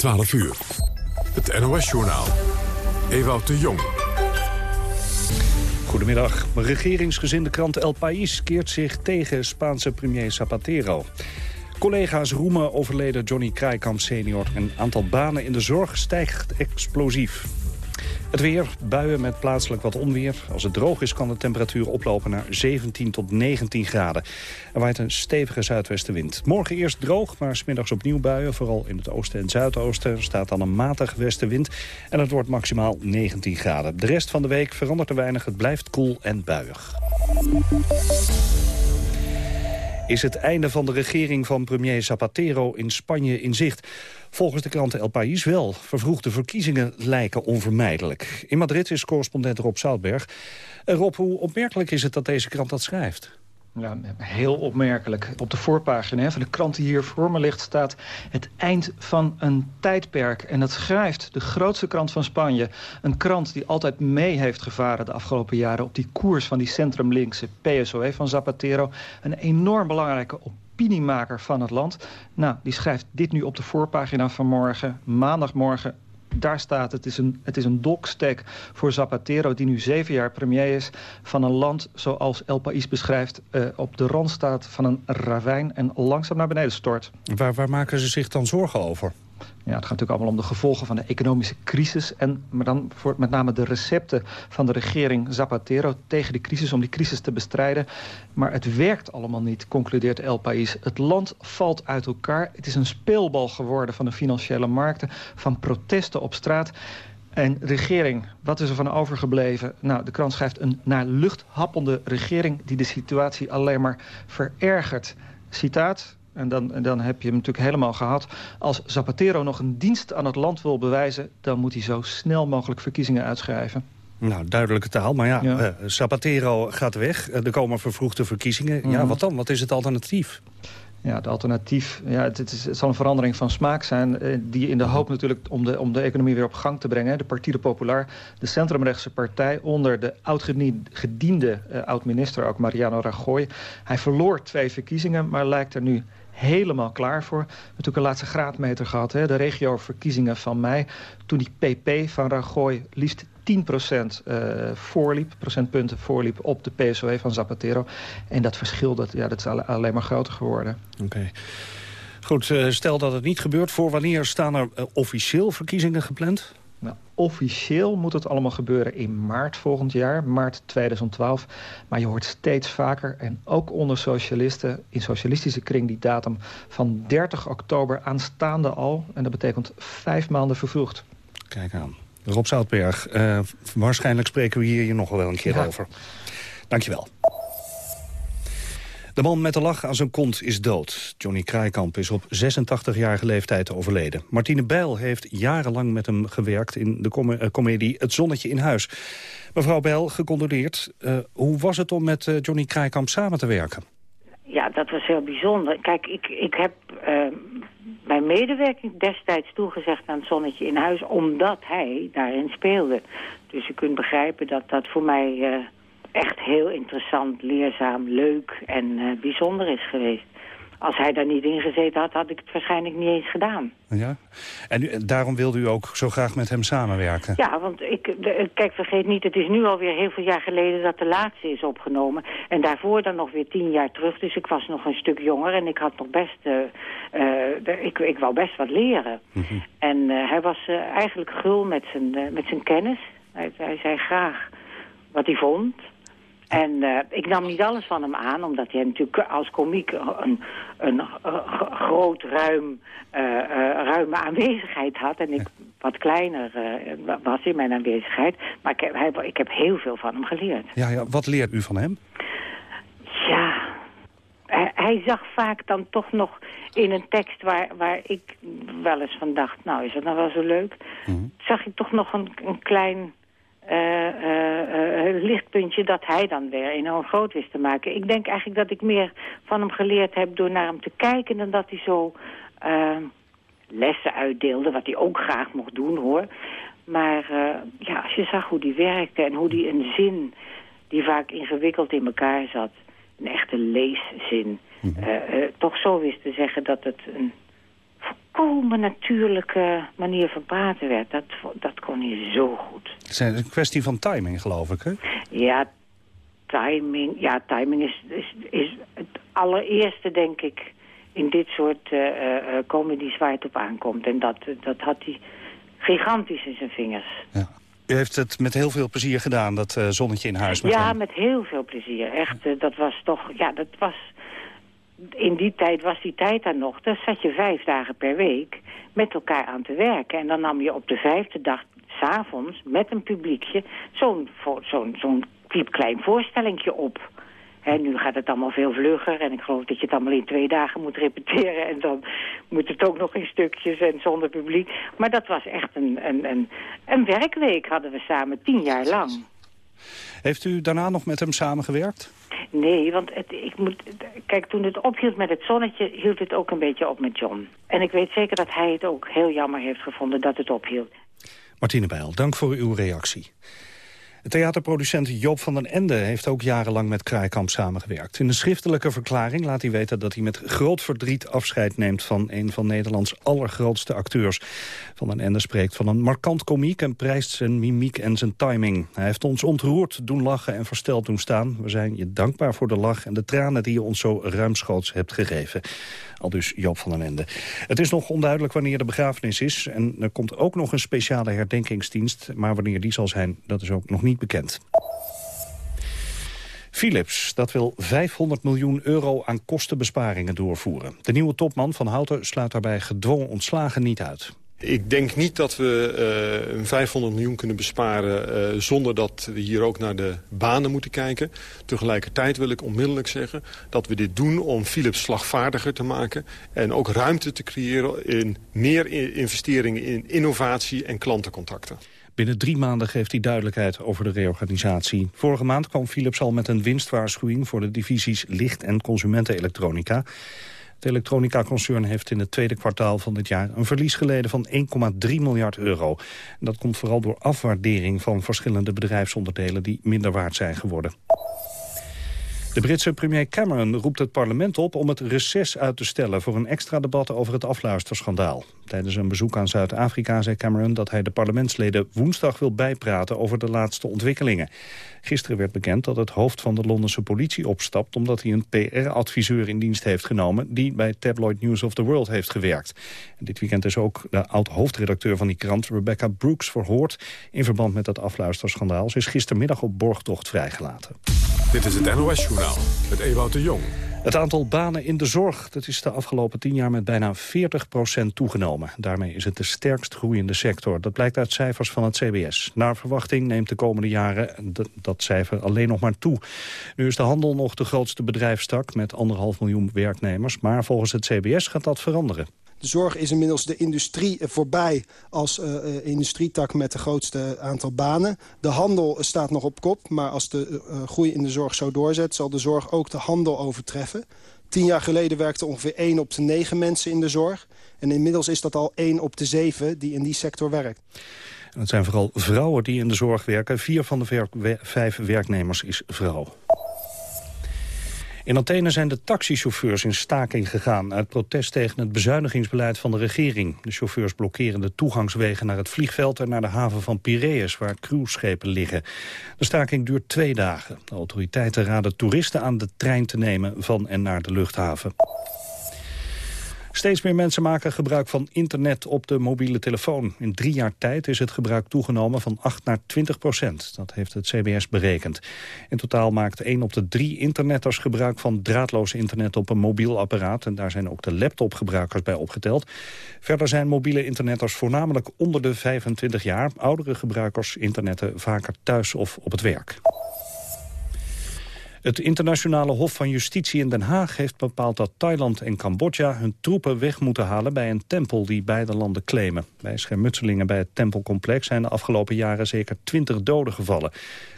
12 uur. Het NOS-journaal. Ewout de Jong. Goedemiddag. Regeringsgezinde krant El País keert zich tegen Spaanse premier Zapatero. Collega's roemen overleden Johnny Krijkamp senior. Een aantal banen in de zorg stijgt explosief. Het weer, buien met plaatselijk wat onweer. Als het droog is kan de temperatuur oplopen naar 17 tot 19 graden. Er waait een stevige zuidwestenwind. Morgen eerst droog, maar smiddags opnieuw buien. Vooral in het oosten en zuidoosten staat dan een matige westenwind. En het wordt maximaal 19 graden. De rest van de week verandert er weinig. Het blijft koel en buiig is het einde van de regering van premier Zapatero in Spanje in zicht. Volgens de krant El País wel. Vervroegde verkiezingen lijken onvermijdelijk. In Madrid is correspondent Rob Zoutberg. Eh, Rob, hoe opmerkelijk is het dat deze krant dat schrijft? Ja, heel opmerkelijk. Op de voorpagina van de krant die hier voor me ligt staat... het eind van een tijdperk. En dat schrijft de grootste krant van Spanje. Een krant die altijd mee heeft gevaren de afgelopen jaren... op die koers van die centrumlinkse PSOE van Zapatero. Een enorm belangrijke opiniemaker van het land. Nou, die schrijft dit nu op de voorpagina van morgen. Maandagmorgen daar staat het is een, het is een dokstek voor Zapatero... die nu zeven jaar premier is van een land zoals El País beschrijft... Uh, op de rand staat van een ravijn en langzaam naar beneden stort. Waar, waar maken ze zich dan zorgen over? Ja, het gaat natuurlijk allemaal om de gevolgen van de economische crisis... en maar dan voor met name de recepten van de regering Zapatero tegen de crisis... om die crisis te bestrijden. Maar het werkt allemaal niet, concludeert El País. Het land valt uit elkaar. Het is een speelbal geworden van de financiële markten... van protesten op straat... En regering, wat is er van overgebleven? Nou, de krant schrijft een naar lucht happende regering... die de situatie alleen maar verergert. Citaat, en dan, en dan heb je hem natuurlijk helemaal gehad. Als Zapatero nog een dienst aan het land wil bewijzen... dan moet hij zo snel mogelijk verkiezingen uitschrijven. Nou, duidelijke taal. Maar ja, ja. Uh, Zapatero gaat weg. Er komen vervroegde verkiezingen. Ja, mhm. wat dan? Wat is het alternatief? Ja, het alternatief, ja, het, het, is, het zal een verandering van smaak zijn... Eh, die in de hoop natuurlijk om de, om de economie weer op gang te brengen... de Partide Popular, de centrumrechtse partij... onder de oud-gediende oud-minister, ook Mariano Rajoy. Hij verloor twee verkiezingen, maar lijkt er nu helemaal klaar voor. We hebben natuurlijk een laatste graadmeter gehad, hè, de regioverkiezingen van mei. Toen die PP van Rajoy liefst 10% uh, voorliep, procentpunten voorliep op de PSOE van Zapatero. En dat verschil dat, ja, dat is alleen maar groter geworden. Oké. Goed, uh, stel dat het niet gebeurt. Voor wanneer staan er uh, officieel verkiezingen gepland? Nou, officieel moet het allemaal gebeuren in maart volgend jaar, maart 2012. Maar je hoort steeds vaker, en ook onder socialisten... in socialistische kring die datum van 30 oktober aanstaande al. En dat betekent vijf maanden vervroegd. Kijk aan. Rob Zoutberg, uh, waarschijnlijk spreken we hier nog wel een keer ja. over. Dankjewel. De man met de lach aan zijn kont is dood. Johnny Kraaikamp is op 86-jarige leeftijd overleden. Martine Bijl heeft jarenlang met hem gewerkt in de com comedie Het Zonnetje in Huis. Mevrouw Bijl, gecondoleerd. Uh, hoe was het om met uh, Johnny Kraaikamp samen te werken? Ja, dat was heel bijzonder. Kijk, ik, ik heb mijn medewerking destijds toegezegd aan het Zonnetje in Huis... omdat hij daarin speelde. Dus je kunt begrijpen dat dat voor mij echt heel interessant, leerzaam, leuk en uh, bijzonder is geweest. Als hij daar niet in gezeten had, had ik het waarschijnlijk niet eens gedaan. Ja? En u, daarom wilde u ook zo graag met hem samenwerken? Ja, want ik, de, kijk, vergeet niet, het is nu alweer heel veel jaar geleden dat de laatste is opgenomen. En daarvoor dan nog weer tien jaar terug. Dus ik was nog een stuk jonger en ik had nog best, uh, uh, ik, ik wou best wat leren. Mm -hmm. En hij was eigenlijk gul met zijn, met zijn kennis. Hij, hij zei graag wat hij vond. En uh, ik nam niet alles van hem aan, omdat hij natuurlijk als komiek een, een, een groot, ruim, uh, uh, ruime aanwezigheid had. En ik wat kleiner was in mijn aanwezigheid. Maar ik heb, hij, ik heb heel veel van hem geleerd. Ja, ja, wat leert u van hem? Ja, hij, hij zag vaak dan toch nog in een tekst waar, waar ik wel eens van dacht... nou, is dat nou wel zo leuk? Mm -hmm. Zag ik toch nog een, een klein uh, lichtpuntje dat hij dan weer enorm groot wist te maken. Ik denk eigenlijk dat ik meer van hem geleerd heb door naar hem te kijken... dan dat hij zo lessen uitdeelde, wat hij ook graag mocht doen, hoor. Maar ja, als je zag hoe die werkte en hoe die een zin... die vaak ingewikkeld in elkaar zat, een echte leeszin... -hmm. toch zo wist te zeggen dat het een volkomen natuurlijke manier van praten werd. Dat, dat kon hij zo goed. Het is een kwestie van timing, geloof ik, hè? Ja, timing, ja, timing is, is, is het allereerste, denk ik, in dit soort uh, uh, comedies waar het op aankomt. En dat, dat had hij gigantisch in zijn vingers. Ja. U heeft het met heel veel plezier gedaan, dat uh, zonnetje in huis met Ja, hem. met heel veel plezier. Echt, dat was toch, ja, dat was... In die tijd was die tijd dan nog. Daar zat je vijf dagen per week met elkaar aan te werken. En dan nam je op de vijfde dag, s'avonds, met een publiekje... zo'n zo'n klein voorstellingje op. He, nu gaat het allemaal veel vlugger en ik geloof dat je het allemaal in twee dagen moet repeteren. En dan moet het ook nog in stukjes en zonder publiek. Maar dat was echt een, een, een, een werkweek hadden we samen, tien jaar lang. Heeft u daarna nog met hem samengewerkt? Nee, want het, ik moet, kijk, toen het ophield met het zonnetje, hield het ook een beetje op met John. En ik weet zeker dat hij het ook heel jammer heeft gevonden dat het ophield. Martine Bijl, dank voor uw reactie. Theaterproducent Joop van den Ende heeft ook jarenlang met Kraaikamp samengewerkt. In een schriftelijke verklaring laat hij weten dat hij met groot verdriet afscheid neemt van een van Nederlands allergrootste acteurs. Van den Ende spreekt van een markant komiek en prijst zijn mimiek en zijn timing. Hij heeft ons ontroerd, doen lachen en versteld doen staan. We zijn je dankbaar voor de lach en de tranen die je ons zo ruimschoots hebt gegeven. Al dus Joop van den Ende. Het is nog onduidelijk wanneer de begrafenis is. En er komt ook nog een speciale herdenkingsdienst. Maar wanneer die zal zijn, dat is ook nog niet bekend. Philips, dat wil 500 miljoen euro aan kostenbesparingen doorvoeren. De nieuwe topman van Houten sluit daarbij gedwongen ontslagen niet uit. Ik denk niet dat we uh, 500 miljoen kunnen besparen uh, zonder dat we hier ook naar de banen moeten kijken. Tegelijkertijd wil ik onmiddellijk zeggen dat we dit doen om Philips slagvaardiger te maken. En ook ruimte te creëren in meer investeringen in innovatie en klantencontacten. Binnen drie maanden geeft hij duidelijkheid over de reorganisatie. Vorige maand kwam Philips al met een winstwaarschuwing voor de divisies licht- en consumentenelektronica. Het elektronica-concern heeft in het tweede kwartaal van dit jaar een verlies geleden van 1,3 miljard euro. Dat komt vooral door afwaardering van verschillende bedrijfsonderdelen die minder waard zijn geworden. De Britse premier Cameron roept het parlement op om het reces uit te stellen voor een extra debat over het afluisterschandaal. Tijdens een bezoek aan Zuid-Afrika zei Cameron dat hij de parlementsleden woensdag wil bijpraten over de laatste ontwikkelingen. Gisteren werd bekend dat het hoofd van de Londense politie opstapt omdat hij een PR-adviseur in dienst heeft genomen die bij tabloid News of the World heeft gewerkt. Dit weekend is ook de oud-hoofdredacteur van die krant, Rebecca Brooks, verhoord in verband met dat afluisterschandaal. Ze is gistermiddag op borgtocht vrijgelaten. Dit is het NOS-journaal met Ewout de Jong. Het aantal banen in de zorg dat is de afgelopen tien jaar met bijna 40% toegenomen. Daarmee is het de sterkst groeiende sector. Dat blijkt uit cijfers van het CBS. Naar verwachting neemt de komende jaren dat cijfer alleen nog maar toe. Nu is de handel nog de grootste bedrijfstak met anderhalf miljoen werknemers. Maar volgens het CBS gaat dat veranderen. De zorg is inmiddels de industrie voorbij als uh, industrietak met de grootste aantal banen. De handel staat nog op kop, maar als de uh, groei in de zorg zo doorzet... zal de zorg ook de handel overtreffen. Tien jaar geleden werkte ongeveer 1 op de 9 mensen in de zorg. En inmiddels is dat al 1 op de 7 die in die sector werkt. En het zijn vooral vrouwen die in de zorg werken. Vier van de vijf werknemers is vrouw. In Athene zijn de taxichauffeurs in staking gegaan... uit protest tegen het bezuinigingsbeleid van de regering. De chauffeurs blokkeren de toegangswegen naar het vliegveld... en naar de haven van Piraeus, waar cruiseschepen liggen. De staking duurt twee dagen. De autoriteiten raden toeristen aan de trein te nemen van en naar de luchthaven. Steeds meer mensen maken gebruik van internet op de mobiele telefoon. In drie jaar tijd is het gebruik toegenomen van 8 naar 20 procent. Dat heeft het CBS berekend. In totaal maakt 1 op de drie internetters gebruik van draadloos internet op een mobiel apparaat. En daar zijn ook de laptopgebruikers bij opgeteld. Verder zijn mobiele internetters voornamelijk onder de 25 jaar. Oudere gebruikers internetten vaker thuis of op het werk. Het internationale Hof van Justitie in Den Haag heeft bepaald dat Thailand en Cambodja hun troepen weg moeten halen bij een tempel die beide landen claimen. Bij schermutselingen bij het tempelcomplex zijn de afgelopen jaren zeker twintig doden gevallen.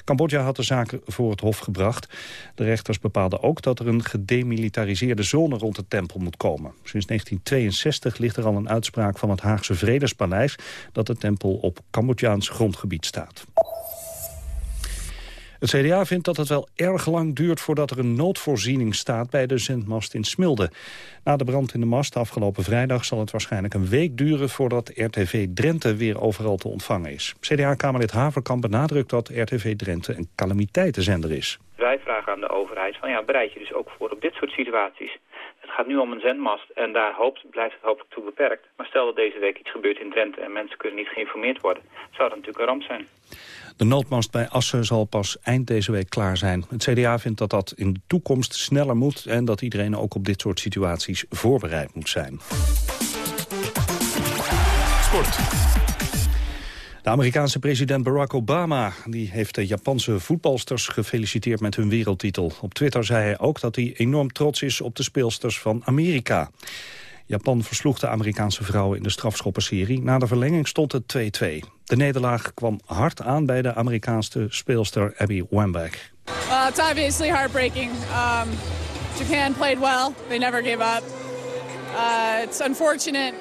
Cambodja had de zaak voor het Hof gebracht. De rechters bepaalden ook dat er een gedemilitariseerde zone rond de tempel moet komen. Sinds 1962 ligt er al een uitspraak van het Haagse Vredespaleis dat de tempel op Cambodjaans grondgebied staat. Het CDA vindt dat het wel erg lang duurt voordat er een noodvoorziening staat bij de zendmast in Smilde. Na de brand in de mast afgelopen vrijdag zal het waarschijnlijk een week duren voordat RTV Drenthe weer overal te ontvangen is. CDA-kamerlid Haverkamp benadrukt dat RTV Drenthe een calamiteitenzender is. Wij vragen aan de overheid van ja, bereid je dus ook voor op dit soort situaties. Het gaat nu om een zendmast en daar hoopt, blijft het hopelijk toe beperkt. Maar stel dat deze week iets gebeurt in Drenthe en mensen kunnen niet geïnformeerd worden, zou dat natuurlijk een ramp zijn. De noodmast bij Assen zal pas eind deze week klaar zijn. Het CDA vindt dat dat in de toekomst sneller moet... en dat iedereen ook op dit soort situaties voorbereid moet zijn. Sport. De Amerikaanse president Barack Obama die heeft de Japanse voetbalsters gefeliciteerd met hun wereldtitel. Op Twitter zei hij ook dat hij enorm trots is op de speelsters van Amerika. Japan versloeg de Amerikaanse vrouwen in de strafschoppenserie. Na de verlenging stond het 2-2. De nederlaag kwam hard aan bij de Amerikaanse speelster Abby Wambach. Uh, it's obviously heartbreaking. Um, Japan played well. They never gave up. Uh, it's unfortunate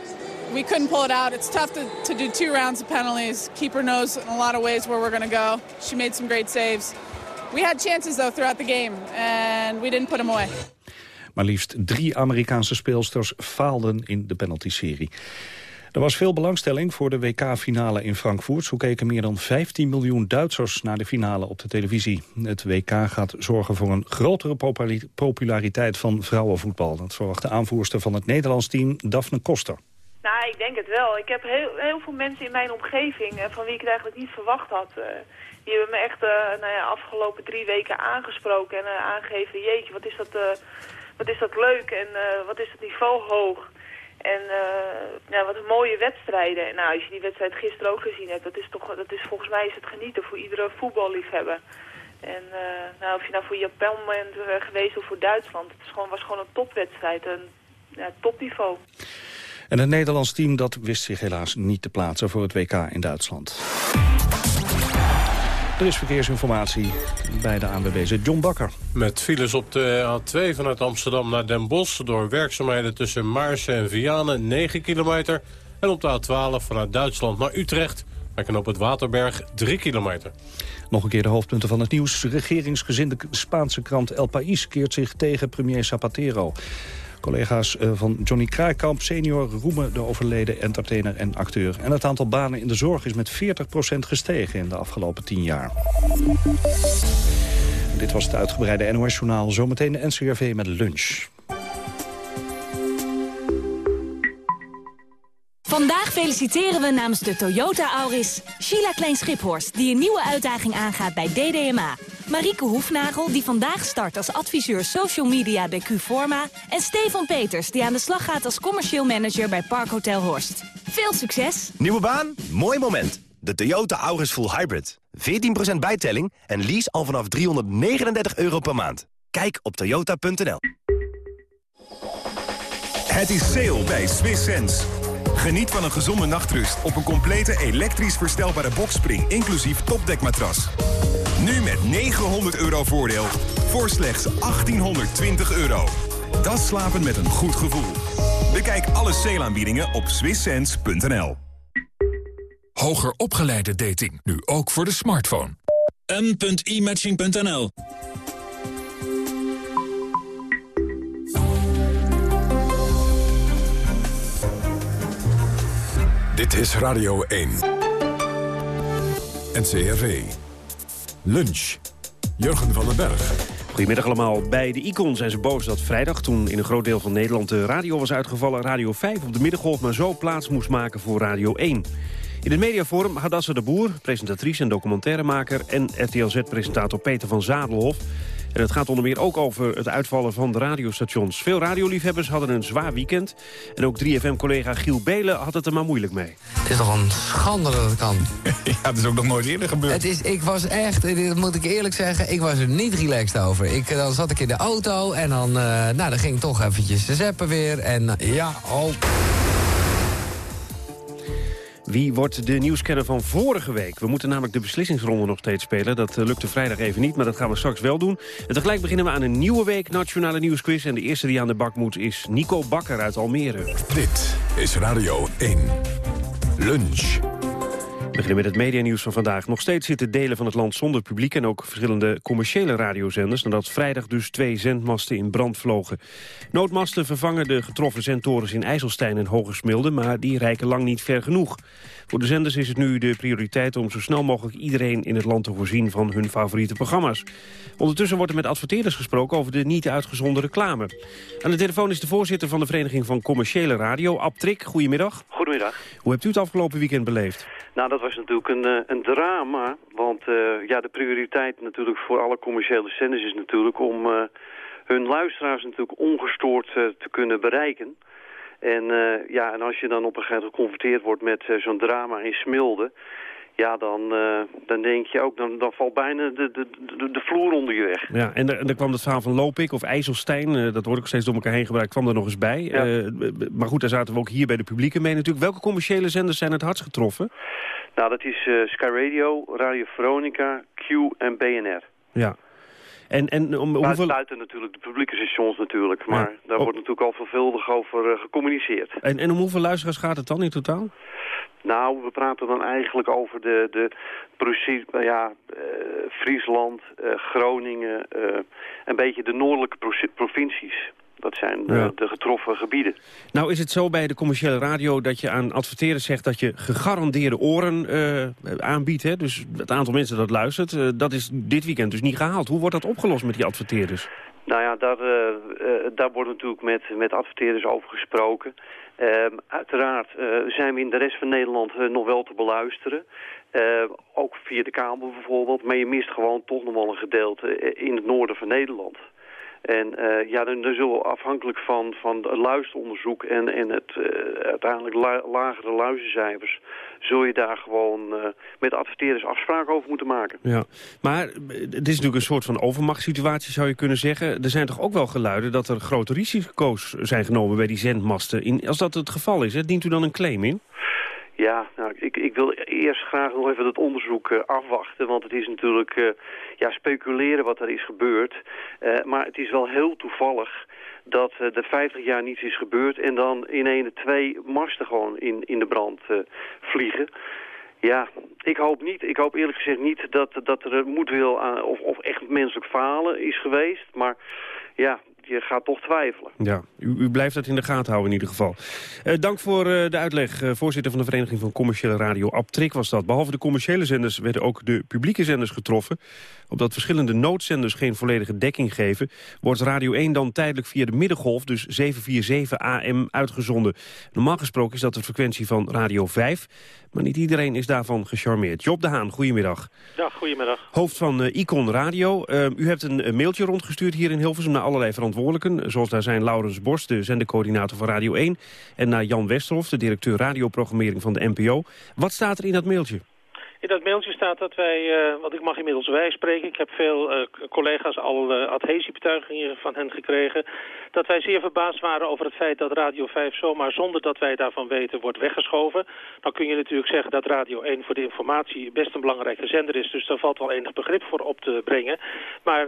we couldn't pull it out. It's tough to, to do two rounds of penalties. Keeper knows in a lot of ways where we're going to go. She made some great saves. We had chances, though, throughout the game, and we didn't put them away. Maar liefst drie Amerikaanse speelsters faalden in de penalty-serie. Er was veel belangstelling voor de WK-finale in Frankfurt. Zo keken meer dan 15 miljoen Duitsers naar de finale op de televisie. Het WK gaat zorgen voor een grotere populariteit van vrouwenvoetbal. Dat verwacht de aanvoerster van het Nederlands team, Daphne Koster. Nou, ik denk het wel. Ik heb heel, veel mensen in mijn omgeving, eh, van wie ik het eigenlijk niet verwacht had. Uh, die hebben me echt uh, nou ja, afgelopen drie weken aangesproken en aangegeven... jeetje, wat is dat wat is dat leuk en uh, wat is het niveau hoog. En uh, ja, wat een mooie wedstrijden. nou, als je die wedstrijd gisteren ook gezien hebt, dat is toch, dat is volgens mij is het genieten voor iedere voetballiefhebber. En uh, nou, of je nou voor Japan bent geweest of voor Duitsland, het is gewoon, was gewoon een topwedstrijd, een ja, topniveau. En het Nederlands team dat wist zich helaas niet te plaatsen voor het WK in Duitsland. Er is verkeersinformatie bij de ANWB. John Bakker. Met files op de A2 vanuit Amsterdam naar Den Bosch... door werkzaamheden tussen Maarsen en Vianen 9 kilometer. En op de A12 vanuit Duitsland naar Utrecht... bij op het Waterberg 3 kilometer. Nog een keer de hoofdpunten van het nieuws. Regeringsgezinde Spaanse krant El País keert zich tegen premier Zapatero. Collega's eh, van Johnny Kraaikamp senior roemen de overleden entertainer en acteur. En het aantal banen in de zorg is met 40% gestegen in de afgelopen 10 jaar. Dit was het uitgebreide NOS-journaal. Zometeen de NCRV met lunch. Vandaag feliciteren we namens de Toyota Auris Sheila Klein-Schiphorst... die een nieuwe uitdaging aangaat bij DDMA. Marieke Hoefnagel, die vandaag start als adviseur social media bij Q-Forma... en Stefan Peters, die aan de slag gaat als commercieel manager bij Parkhotel Horst. Veel succes! Nieuwe baan? Mooi moment. De Toyota Auris Full Hybrid. 14% bijtelling en lease al vanaf 339 euro per maand. Kijk op toyota.nl. Het is sale bij Swiss Sense. Geniet van een gezonde nachtrust op een complete elektrisch verstelbare bokspring... inclusief topdekmatras. Nu met 900 euro voordeel voor slechts 1820 euro. Dat slapen met een goed gevoel. Bekijk alle sale op swisssense.nl. Hoger opgeleide dating, nu ook voor de smartphone. m.imatching.nl Dit is Radio 1. NCRV. Lunch. Jurgen van den Berg. Goedemiddag allemaal. Bij de Icon zijn ze boos dat vrijdag, toen in een groot deel van Nederland de radio was uitgevallen... Radio 5 op de middengolf maar zo plaats moest maken voor Radio 1. In het mediaforum Hadassa de Boer, presentatrice en documentairemaker... en RTLZ-presentator Peter van Zadelhof... En het gaat onder meer ook over het uitvallen van de radiostations. Veel radioliefhebbers hadden een zwaar weekend. En ook 3FM-collega Giel Belen had het er maar moeilijk mee. Het is toch een schande dat het kan. ja, het is ook nog nooit eerder gebeurd. Het is, ik was echt, dat moet ik eerlijk zeggen, ik was er niet relaxed over. Ik, dan zat ik in de auto en dan, uh, nou, dan ging ik toch eventjes de zeppen weer. En uh, ja, oh... Wie wordt de nieuwskenner van vorige week? We moeten namelijk de beslissingsronde nog steeds spelen. Dat uh, lukte vrijdag even niet, maar dat gaan we straks wel doen. En tegelijk beginnen we aan een nieuwe week Nationale Nieuwsquiz. En de eerste die aan de bak moet is Nico Bakker uit Almere. Dit is Radio 1. Lunch. We beginnen met het medianieuws van vandaag. Nog steeds zitten delen van het land zonder publiek... en ook verschillende commerciële radiozenders... nadat vrijdag dus twee zendmasten in brand vlogen. Noodmasten vervangen de getroffen zendtorens in IJsselstein en Hogesmilde... maar die reiken lang niet ver genoeg. Voor de zenders is het nu de prioriteit om zo snel mogelijk iedereen in het land te voorzien van hun favoriete programma's. Ondertussen wordt er met adverteerders gesproken over de niet uitgezonden reclame. Aan de telefoon is de voorzitter van de Vereniging van Commerciële Radio, Abtrik. Goedemiddag. Goedemiddag. Hoe hebt u het afgelopen weekend beleefd? Nou, dat was natuurlijk een, eh, een drama. Want uh, ja, de prioriteit natuurlijk voor alle commerciële zenders is natuurlijk om uh, hun luisteraars natuurlijk ongestoord te kunnen bereiken. En, uh, ja, en als je dan op een gegeven moment geconfronteerd wordt met uh, zo'n drama in Smilde... ja, dan, uh, dan denk je ook, dan, dan valt bijna de, de, de, de vloer onder je weg. Ja, en, er, en er kwam het verhaal van Lopik of IJsselstein, dat wordt ook steeds door elkaar heen gebruikt, kwam er nog eens bij. Ja. maar goed, daar zaten we ook hier bij de publieke mee natuurlijk. Welke commerciële zenders zijn het hardst getroffen? Nou, dat is Sky Radio, Radio Veronica, Q en BNR. Ja, en, en om, maar hoeveel... buiten natuurlijk de publieke stations natuurlijk. Maar ja. daar wordt natuurlijk al veelvuldig over uh, gecommuniceerd. En, en om hoeveel luisteraars gaat het dan in totaal? Nou, we praten dan eigenlijk over de, de ja, uh, Friesland, uh, Groningen, een beetje de noordelijke provincies. Dat zijn de, ja. de, getroffen gebieden. Nou is het zo bij de commerciële radio dat je aan adverteerders zegt... dat je gegarandeerde oren uh, aanbiedt. Hè? Dus het aantal mensen dat luistert, uh, dat is dit weekend dus niet gehaald. Hoe wordt dat opgelost met die adverteerders? Nou ja, daar, uh, daar wordt natuurlijk met, met adverteerders over gesproken. Ehm, uiteraard zijn we in de rest van Nederland nog wel te beluisteren. ook via de kabel bijvoorbeeld. Maar je mist gewoon toch nog wel een gedeelte in het noorden van Nederland. En uh, ja, dan, dan zullen we afhankelijk van, van het luisteronderzoek en, en het uh, uiteindelijk la lagere luistercijfers... zul je daar gewoon uh, met adverteerders afspraken over moeten maken. Ja, maar het is natuurlijk een soort van overmachtssituatie zou je kunnen zeggen. Er zijn toch ook wel geluiden dat er grote risico's zijn genomen bij die zendmasten. In, als dat het geval is, hè, dient u dan een claim in? Ja, nou, ik, ik wil eerst graag nog even het onderzoek uh, afwachten. Want het is natuurlijk uh, ja, speculeren wat er is gebeurd. Uh, maar het is wel heel toevallig dat er 50 jaar niets is gebeurd... en dan in een twee masten gewoon in, in de brand vliegen. Ja, ik hoop niet. Ik hoop eerlijk gezegd niet dat, dat er moedwil aan, of, of echt menselijk falen is geweest. Maar ja, je gaat toch twijfelen. Ja, u, u, blijft dat in de gaten houden in ieder geval. Uh, dank voor uh, de uitleg. Uh, voorzitter van de Vereniging van Commerciële Radio, Abtrik was dat. Behalve de commerciële zenders werden ook de publieke zenders getroffen. Omdat verschillende noodzenders geen volledige dekking geven... wordt Radio 1 dan tijdelijk via de middengolf, dus 747 AM, uitgezonden. Normaal gesproken is dat de frequentie van Radio 5... Maar niet iedereen is daarvan gecharmeerd. Job de Haan, goedemiddag. Ja, goedemiddag. Hoofd van uh, Icon Radio. Uh, u hebt een, een, mailtje rondgestuurd hier in Hilversum naar allerlei Zoals daar zijn Laurens Borst, de zendercoördinator van Radio 1. En naar Jan Westerhof, de directeur radioprogrammering van de NPO. Wat staat er in dat mailtje? In dat mailtje staat dat wij, uh, wat ik mag inmiddels wij spreken, ik heb veel uh, collega's al uh, adhesiebetuigingen van hen gekregen, dat wij zeer verbaasd waren over het feit dat Radio 5 zomaar zonder dat wij daarvan weten wordt weggeschoven. Dan kun je natuurlijk zeggen dat Radio 1 voor de informatie best een belangrijke zender is, dus daar valt wel enig begrip voor op te brengen. Maar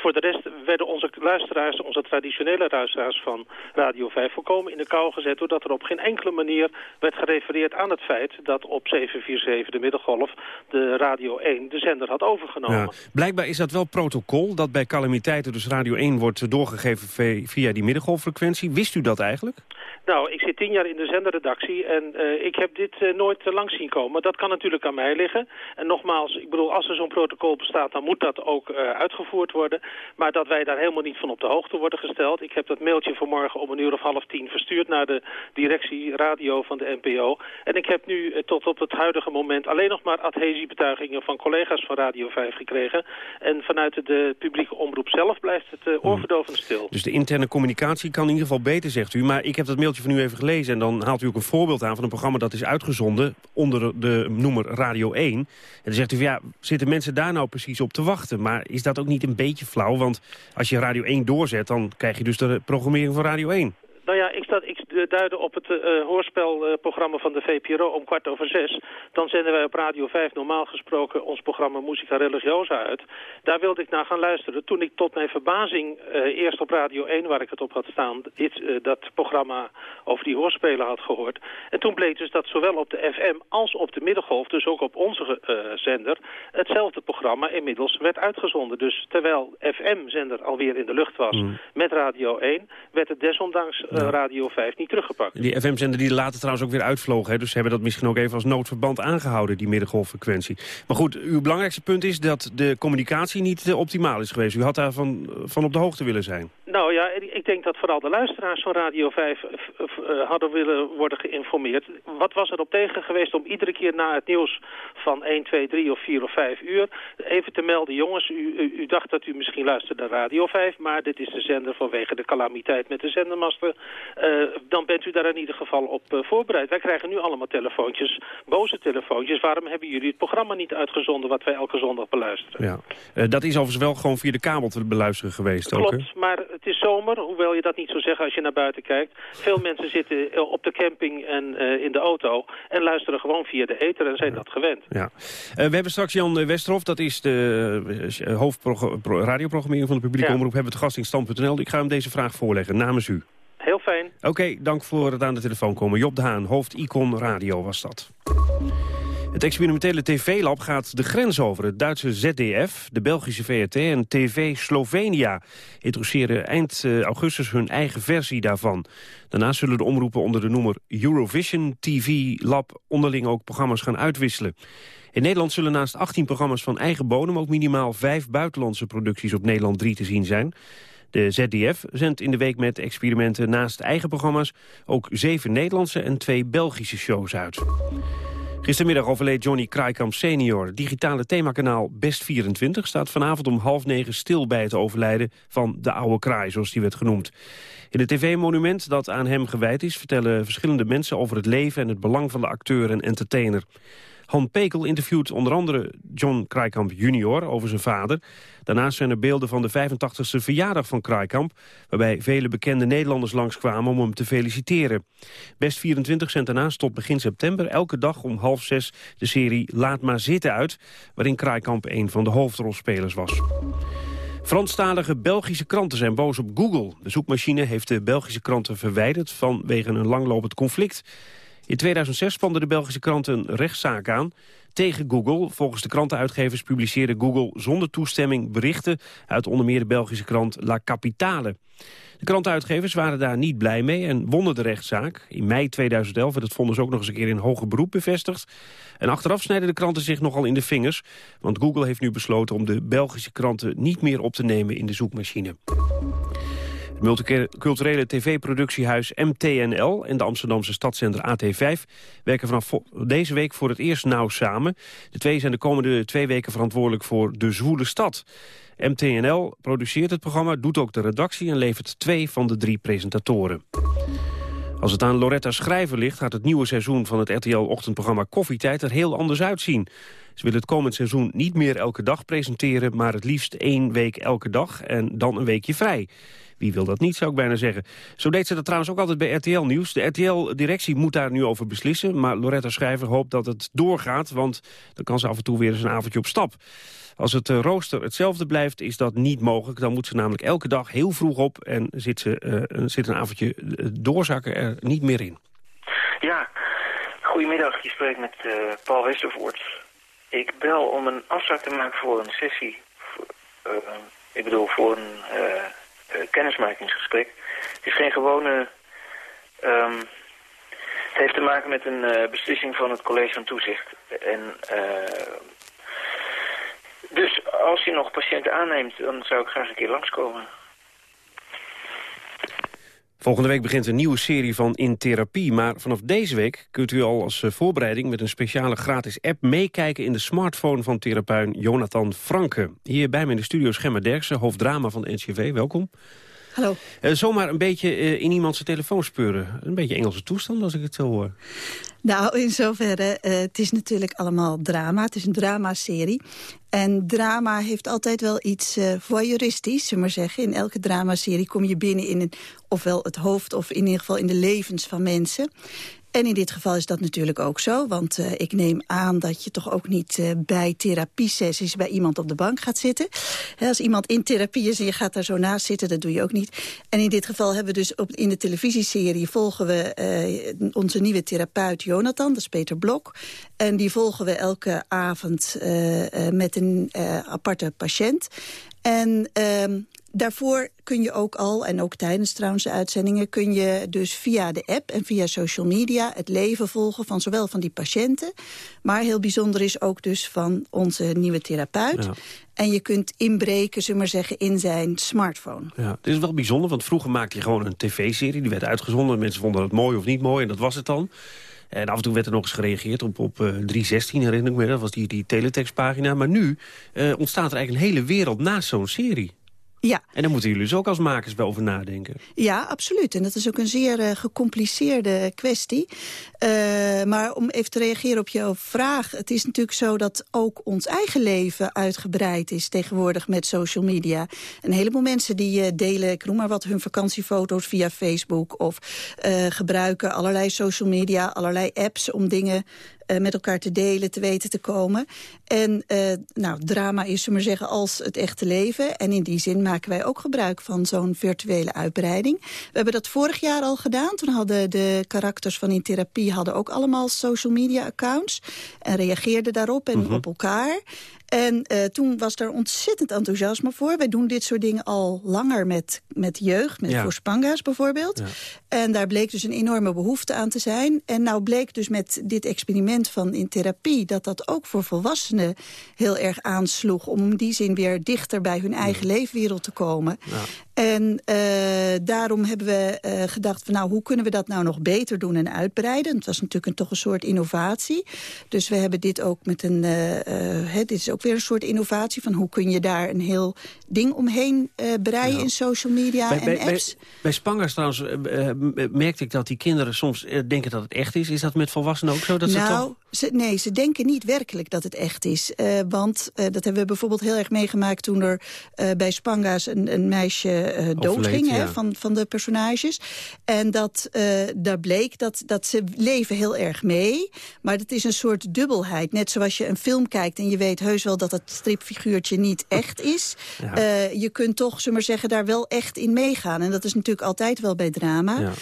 voor de rest werden onze luisteraars, onze traditionele luisteraars van Radio 5 volkomen in de kou gezet, doordat er op geen enkele manier werd gerefereerd aan het feit dat op 747 de middengolf de Radio 1 de zender had overgenomen. Blijkbaar is dat wel protocol, dat bij calamiteiten dus Radio 1 wordt doorgegeven via die middengolffrequentie. Wist u dat eigenlijk? Nou, ik zit tien jaar in de zenderredactie en uh, ik heb dit uh, nooit uh, langs zien komen. Dat kan natuurlijk aan mij liggen. En nogmaals, ik bedoel, als er zo'n protocol bestaat, dan moet dat ook uitgevoerd worden. Maar dat wij daar helemaal niet van op de hoogte worden gesteld. Ik heb dat mailtje vanmorgen om een uur of half tien verstuurd naar de directie radio van de NPO. En ik heb nu tot op het huidige moment alleen nog maar adhesiebetuigingen van collega's van Radio 5 gekregen. En vanuit de publieke omroep zelf blijft het oorverdovend stil. Dus de interne communicatie kan in ieder geval beter, zegt u. Maar ik heb dat mailtje van u even gelezen. En dan haalt u ook een voorbeeld aan van een programma dat is uitgezonden... onder de noemer Radio 1. En dan zegt u van ja, zitten mensen daar nou precies op te wachten? Maar is dat ook niet een beetje flauw? Want als je Radio 1 doorzet, dan krijg je dus de programmering van Radio 1. Nou ja, ik, sta, ik duidde op het uh, hoorspelprogramma van de VPRO om kwart over zes. Dan zenden wij op Radio 5 normaal gesproken ons programma Musica Religiosa uit. Daar wilde ik naar gaan luisteren. Toen ik tot mijn verbazing uh, eerst op Radio 1, waar ik het op had staan... Dit, uh, dat programma over die hoorspelen had gehoord. En toen bleek dus dat zowel op de FM als op de middengolf... dus ook op onze zender, hetzelfde programma inmiddels werd uitgezonden. Dus terwijl FM-zender alweer in de lucht was mm. met Radio 1... werd het desondanks. Radio 5 niet teruggepakt. Die FM-zender die later trouwens ook weer uitvlogen. Hè? Dus ze hebben dat misschien ook even als noodverband aangehouden, die middengolffrequentie. Maar goed, uw belangrijkste punt is dat de communicatie niet uh, optimaal is geweest. U had daarvan van op de hoogte willen zijn. Nou ja, ik denk dat vooral de luisteraars van Radio 5 uh, hadden willen worden geïnformeerd. Wat was er op tegen geweest om iedere keer na het nieuws van 1, 2, 3 of 4 of 5 uur... even te melden, jongens, u, u, u dacht dat u misschien luisterde naar Radio 5... maar dit is de zender vanwege de calamiteit met de zendermasten. Uh, dan bent u daar in ieder geval op uh, voorbereid. Wij krijgen nu allemaal telefoontjes, boze telefoontjes. Waarom hebben jullie het programma niet uitgezonden wat wij elke zondag beluisteren? Ja. Uh, dat is overigens wel gewoon via de kabel te beluisteren geweest. Klopt, ook, maar het is zomer, hoewel je dat niet zo zeggen als je naar buiten kijkt. Veel mensen zitten op de camping en in de auto en luisteren gewoon via de ether en zijn ja. dat gewend. Ja. we hebben straks Jan Westerhof, dat is de hoofdradioprogrammering van de publieke ja. omroep. Hebben we het gast in stand.nl. Ik ga hem deze vraag voorleggen namens u. Heel fijn. Oké, dank voor het aan de telefoon komen. Job de Haan, hoofd Icon Radio was dat. Het experimentele TV-lab gaat de grens over. Het Duitse ZDF, de Belgische VRT en TV Slovenia introduceren eind uh, augustus hun eigen versie daarvan. Daarnaast zullen de omroepen onder de noemer Eurovision TV Lab onderling ook programma's gaan uitwisselen. In Nederland zullen naast 18 programma's van eigen bodem ook minimaal vijf buitenlandse producties op Nederland 3 te zien zijn. De ZDF zendt in de week met experimenten naast eigen programma's... ook zeven Nederlandse en twee Belgische shows uit. Gistermiddag overleed Johnny Kraaikamp senior. digitale themakanaal Best24 staat vanavond om half negen stil bij het overlijden van de oude kraai, zoals die werd genoemd. In het tv-monument dat aan hem gewijd is, vertellen verschillende mensen over het leven en het belang van de acteur en entertainer. Han Pekel interviewt onder andere John Kraaikamp junior over zijn vader. Daarnaast zijn er beelden van de 85e verjaardag van Kraaikamp... waarbij vele bekende Nederlanders langskwamen om hem te feliciteren. Best 24 zendt daarnaast tot begin september elke dag om half zes... de serie Laat maar zitten uit, waarin Kraaikamp een van de hoofdrolspelers was. Franstalige Belgische kranten zijn boos op Google. De zoekmachine heeft de Belgische kranten verwijderd vanwege een langlopend conflict. In 2006 spande de Belgische krant een rechtszaak aan tegen Google. Volgens de krantenuitgevers publiceerde Google zonder toestemming berichten... uit onder meer de Belgische krant La Capitale. De krantenuitgevers waren daar niet blij mee en wonnen de rechtszaak. In mei 2011 werd het vonnis ook nog eens een keer in hoger beroep bevestigd. En achteraf snijden de kranten zich nogal in de vingers... want Google heeft nu besloten om de Belgische kranten niet meer op te nemen in de zoekmachine multiculturele tv-productiehuis MTNL en de Amsterdamse stadszender AT5 werken vanaf deze week voor het eerst nauw samen. De twee zijn de komende twee weken verantwoordelijk voor De Zwoele Stad. MTNL produceert het programma, doet ook de redactie en levert twee van de drie presentatoren. Als het aan Loretta Schrijver ligt, gaat het nieuwe seizoen van het RTL-ochtendprogramma Koffietijd er heel anders uitzien. Ze willen het komend seizoen niet meer elke dag presenteren, maar het liefst één week elke dag en dan een weekje vrij. Wie wil dat niet, zou ik bijna zeggen. Zo deed ze dat trouwens ook altijd bij RTL Nieuws. De RTL-directie moet daar nu over beslissen. Maar Loretta Schrijver hoopt dat het doorgaat, want dan kan ze af en toe weer eens een avondje op stap. Als het rooster hetzelfde blijft, is dat niet mogelijk. Dan moet ze namelijk elke dag heel vroeg op en zit, ze, uh, zit een avondje doorzakken er niet meer in. Ja, goedemiddag. Je spreekt met Paul Westervoort. Ik bel om een afspraak te maken voor een sessie. Uh, ik bedoel, voor een uh, kennismakingsgesprek. Het is geen gewone... Um, het heeft te maken met een beslissing van het college van toezicht. En, dus als je nog patiënten aanneemt, dan zou ik graag een keer langskomen. Volgende week begint een nieuwe serie van In Therapie. Maar vanaf deze week kunt u al als voorbereiding met een speciale gratis app meekijken in de smartphone van therapeut Jonathan Franke. Hier bij me in de studio Gemma Derksen, hoofddrama van de NCV. Welkom. Hallo. Uh, zomaar een beetje uh, in iemand zijn telefoon speuren. Een beetje Engelse toestand als ik het zo hoor. Nou, in zoverre, uh, het is natuurlijk allemaal drama. Het is een dramaserie. En drama heeft altijd wel iets uh, voyeuristisch, zullen we maar zeggen. In elke dramaserie kom je binnen in een, ofwel het hoofd... of in ieder geval in de levens van mensen. En in dit geval is dat natuurlijk ook zo. Want uh, ik neem aan dat je toch ook niet uh, bij therapiesessies... bij iemand op de bank gaat zitten. Als iemand in therapie is en je gaat daar zo naast zitten... dat doe je ook niet. En in dit geval hebben we dus op, in de televisieserie... volgen we uh, onze nieuwe therapeut Jonathan, dat is Peter Blok. En die volgen we elke avond met een aparte patiënt. En ehm, Daarvoor kun je ook al, en ook tijdens trouwens de uitzendingen... kun je dus via de app en via social media het leven volgen... van zowel van die patiënten, maar heel bijzonder is ook dus van onze nieuwe therapeut. Ja. En je kunt inbreken, zullen we maar zeggen, in zijn smartphone. Ja, het is wel bijzonder, want vroeger maakte je gewoon een tv-serie. Die werd uitgezonden, mensen vonden het mooi of niet mooi en dat was het dan. En af en toe werd er nog eens gereageerd op, op uh, 316, herinner ik me. Dat was die, die teletextpagina. Maar nu uh, ontstaat er eigenlijk een hele wereld naast zo'n serie. Ja. En daar moeten jullie dus ook als makers wel over nadenken. Ja, absoluut. En dat is ook een zeer uh, gecompliceerde kwestie. Uh, maar om even te reageren op jouw vraag. Het is natuurlijk zo dat ook ons eigen leven uitgebreid is tegenwoordig met social media. Een heleboel mensen die uh, delen, ik noem maar wat, hun vakantiefoto's via Facebook. Of gebruiken allerlei social media, allerlei apps om dingen uh, met elkaar te delen, te weten te komen. En uh, nou, drama is, zullen maar zeggen, als het echte leven. En in die zin maken wij ook gebruik van zo'n virtuele uitbreiding. We hebben dat vorig jaar al gedaan. Toen hadden de karakters van in therapie hadden ook allemaal social media accounts. En reageerden daarop en mm -hmm. op elkaar. En uh, toen was er ontzettend enthousiasme voor. Wij doen dit soort dingen al langer met, met jeugd, met ja. voorspanga's bijvoorbeeld. Ja. En daar bleek dus een enorme behoefte aan te zijn. En nou bleek dus met dit experiment van in therapie... dat dat ook voor volwassenen heel erg aansloeg... om in die zin weer dichter bij hun eigen ja. leefwereld te komen. En uh, daarom hebben we uh, gedacht, van, nou, hoe kunnen we dat nou nog beter doen en uitbreiden? Het was natuurlijk een, toch een soort innovatie. Dus we hebben dit ook met een... Uh, dit is ook weer een soort innovatie van hoe kun je daar een heel ding omheen breien ja. in social media bij, en bij, apps. Bij, bij Spangers trouwens merkte ik dat die kinderen soms denken dat het echt is. Is dat met volwassenen ook zo? Dat nou, ze toch... ze, nee, ze denken niet werkelijk dat het echt is. want dat hebben we bijvoorbeeld heel erg meegemaakt toen er bij Spanga's een, een meisje doodging ja. van, van de personages. En dat uh, daar bleek dat, dat ze leven heel erg mee. Maar het is een soort dubbelheid. Net zoals je een film kijkt en je weet heus wel dat het stripfiguurtje niet echt is. Ja. Uh, je kunt toch, zullen maar zeggen, daar wel echt in meegaan. En dat is natuurlijk altijd wel bij drama. Ja.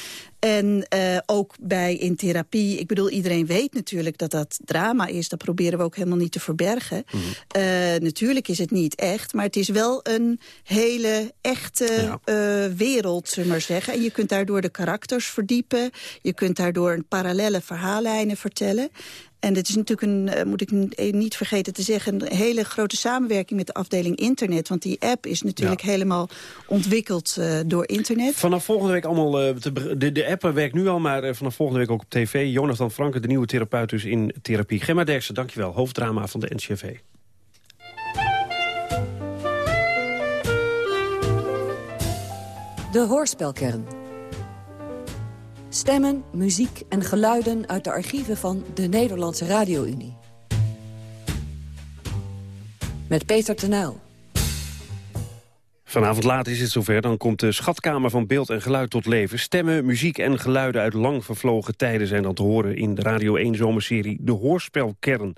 En uh, ook bij in therapie. Ik bedoel, iedereen weet natuurlijk dat dat drama is. Dat proberen we ook helemaal niet te verbergen. Mm. Uh, natuurlijk is het niet echt. Maar het is wel een hele echte ja. uh, wereld, zullen we maar zeggen. En je kunt daardoor de karakters verdiepen. Je kunt daardoor een parallele verhaallijnen vertellen. En dit is natuurlijk een, uh, moet ik niet vergeten te zeggen... een hele grote samenwerking met de afdeling internet. Want die app is natuurlijk ja. helemaal ontwikkeld uh, door internet. Vanaf volgende week allemaal... Uh, te, de, de app werkt nu al, maar vanaf volgende week ook op tv. Jonathan Franke, de nieuwe therapeut dus in therapie. Gemma Derksen, dankjewel. Hoofddrama van de NCV. De Hoorspelkern. Stemmen, muziek en geluiden uit de archieven van de Nederlandse Radio-Unie. Met Peter Tenuil. Vanavond laat is het zover, dan komt de schatkamer van beeld en geluid tot leven. Stemmen, muziek en geluiden uit lang vervlogen tijden zijn dan te horen... in de Radio 1 zomerserie De Hoorspelkern.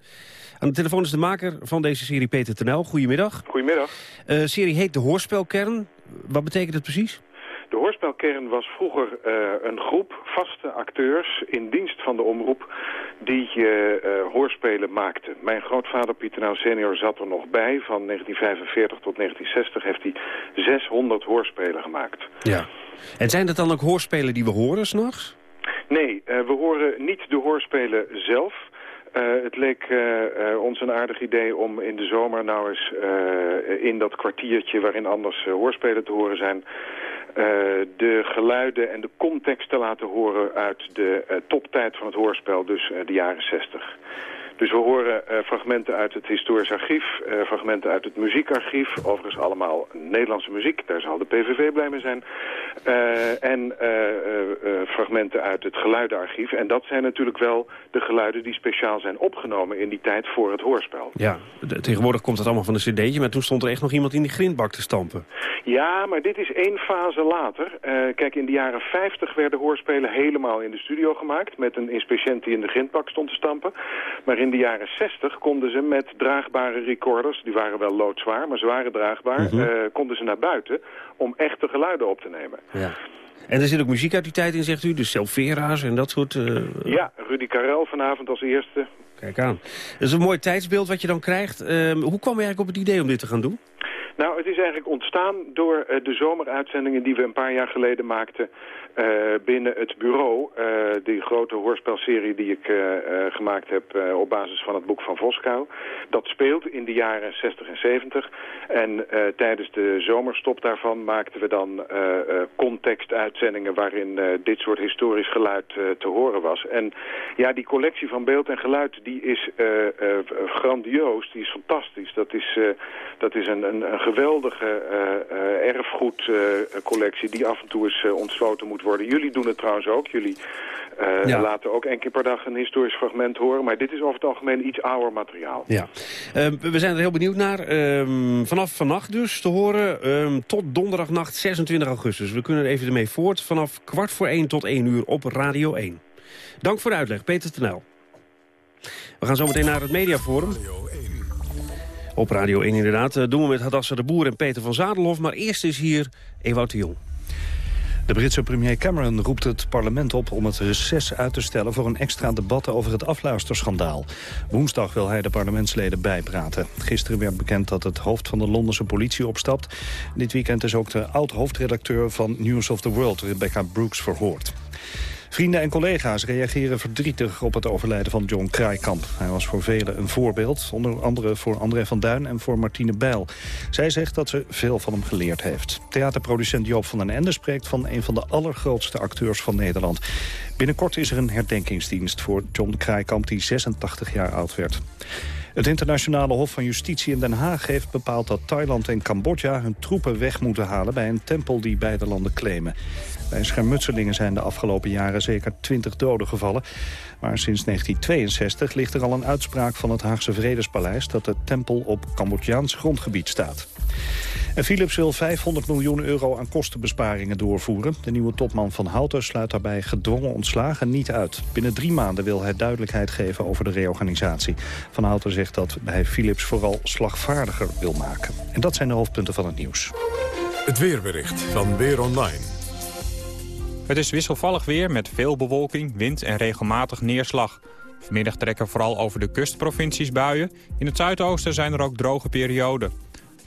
Aan de telefoon is de maker van deze serie Peter Tenuil. Goedemiddag. Goedemiddag. De uh, serie heet De Hoorspelkern. Wat betekent het precies? De hoorspelkern was vroeger uh, een groep vaste acteurs in dienst van de omroep die uh, uh, hoorspelen maakten. Mijn grootvader Pieter Nou senior zat er nog bij. Van 1945 tot 1960 heeft hij 600 hoorspelen gemaakt. Ja. En zijn dat dan ook hoorspelen die we horen s'nachts? Nee, we horen niet de hoorspelen zelf... Uh, het leek uh, uh, ons een aardig idee om in de zomer nou eens in dat kwartiertje waarin anders hoorspelen te horen zijn... de geluiden en de context te laten horen uit de toptijd van het hoorspel, dus de jaren 60. Dus we horen uh, fragmenten uit het historisch archief, uh, fragmenten uit het muziekarchief. Overigens allemaal Nederlandse muziek, daar zal de PVV blij mee zijn. Uh, en fragmenten uit het geluidenarchief. En dat zijn natuurlijk wel de geluiden die speciaal zijn opgenomen in die tijd voor het hoorspel. Ja, tegenwoordig komt het allemaal van een cd'tje, maar toen stond er echt nog iemand in die grindbak te stampen. Ja, maar dit is één fase later. kijk, in de jaren 50 werden hoorspelen helemaal in de studio gemaakt... met een inspeciënt die in de grindbak stond te stampen. Maar in de jaren 60 konden ze met draagbare recorders... die waren wel loodzwaar, maar ze waren draagbaar... Mm konden ze naar buiten om echte geluiden op te nemen. Ja. En er zit ook muziek uit die tijd in, zegt u? Dus Selvera's en dat soort... Uh... Ja, Rudy Karel vanavond als eerste. Kijk aan. Dat is een mooi tijdsbeeld wat je dan krijgt. Uh, hoe kwam je eigenlijk op het idee om dit te gaan doen? Nou, het is eigenlijk ontstaan door uh, de zomeruitzendingen die we een paar jaar geleden maakten uh, binnen het bureau. Uh, die grote hoorspelserie die ik gemaakt heb op basis van het boek van Voskou. Dat speelt in de jaren 60 en 70. En tijdens de zomerstop daarvan maakten we dan contextuitzendingen waarin dit soort historisch geluid te horen was. En ja, die collectie van beeld en geluid die is grandioos, die is fantastisch. Dat is, dat is een, een, een geweldige erfgoedcollectie die af en toe eens ontsloten moet worden. Jullie doen het trouwens ook. Jullie ja. laten ook één keer per dag een historisch fragment horen. Maar dit is over het algemeen iets ouder materiaal. Ja. Ehm, we zijn er heel benieuwd naar. Ehm, vanaf vannacht dus te horen ehm, tot donderdagnacht 26 augustus. We kunnen even ermee voort vanaf kwart voor één tot één uur op Radio 1. Dank voor de uitleg, Peter Tenel. We gaan zo meteen naar het mediaforum. Op Radio 1 inderdaad. Dat doen we met Hadassa de Boer en Peter van Zadelhof. Maar eerst is hier Ewout de Jong. De Britse premier Cameron roept het parlement op om het reces uit te stellen voor een extra debat over het afluisterschandaal. Woensdag wil hij de parlementsleden bijpraten. Gisteren werd bekend dat het hoofd van de Londense politie opstapt. Dit weekend is ook de oud-hoofdredacteur van News of the World, Rebecca Brooks, verhoord. Vrienden en collega's reageren verdrietig op het overlijden van John Kraaikamp. Hij was voor velen een voorbeeld, onder andere voor André van Duin en voor Martine Bijl. Zij zegt dat ze veel van hem geleerd heeft. Theaterproducent Joop van den Ende spreekt van een van de allergrootste acteurs van Nederland. Binnenkort is er een herdenkingsdienst voor John Kraaikamp die 86 jaar oud werd. Het internationale Hof van Justitie in Den Haag heeft bepaald dat Thailand en Cambodja hun troepen weg moeten halen bij een tempel die beide landen claimen. Bij schermutselingen zijn de afgelopen jaren zeker 20 doden gevallen. Maar sinds 1962 ligt er al een uitspraak van het Haagse Vredespaleis... dat de tempel op Cambodjaans grondgebied staat. En Philips wil 500 miljoen euro aan kostenbesparingen doorvoeren. De nieuwe topman van Houten sluit daarbij gedwongen ontslagen niet uit. Binnen drie maanden wil hij duidelijkheid geven over de reorganisatie. Van Houten zegt dat hij Philips vooral slagvaardiger wil maken. En dat zijn de hoofdpunten van het nieuws. Het weerbericht van Weer Online. Het is wisselvallig weer met veel bewolking, wind en regelmatig neerslag. Vanmiddag trekken vooral over de kustprovincies buien. In het zuidoosten zijn er ook droge perioden.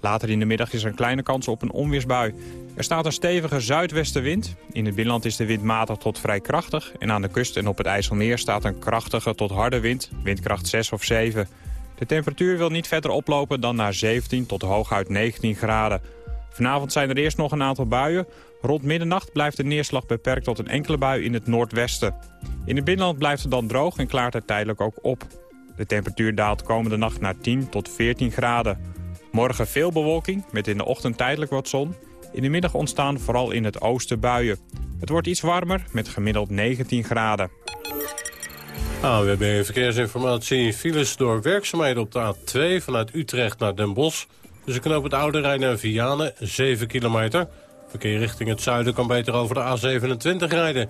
Later in de middag is er een kleine kans op een onweersbui. Er staat een stevige zuidwestenwind. In het binnenland is de wind matig tot vrij krachtig. En aan de kust en op het IJsselmeer staat een krachtige tot harde wind. Windkracht 6 of 7. De temperatuur wil niet verder oplopen dan naar 17 tot hooguit 19 graden. Vanavond zijn er eerst nog een aantal buien. Rond middernacht blijft de neerslag beperkt tot een enkele bui in het noordwesten. In het binnenland blijft het dan droog en klaart het tijdelijk ook op. De temperatuur daalt komende nacht naar 10 tot 14 graden. Morgen veel bewolking, met in de ochtend tijdelijk wat zon. In de middag ontstaan vooral in het oosten buien. Het wordt iets warmer, met gemiddeld 19 graden. Ah, we hebben verkeersinformatie. Files door werkzaamheden op de A2 vanuit Utrecht naar Den Bosch. Dus ik knoop het Oude Rijn en Vianen, 7 kilometer. Verkeer richting het zuiden kan beter over de A27 rijden.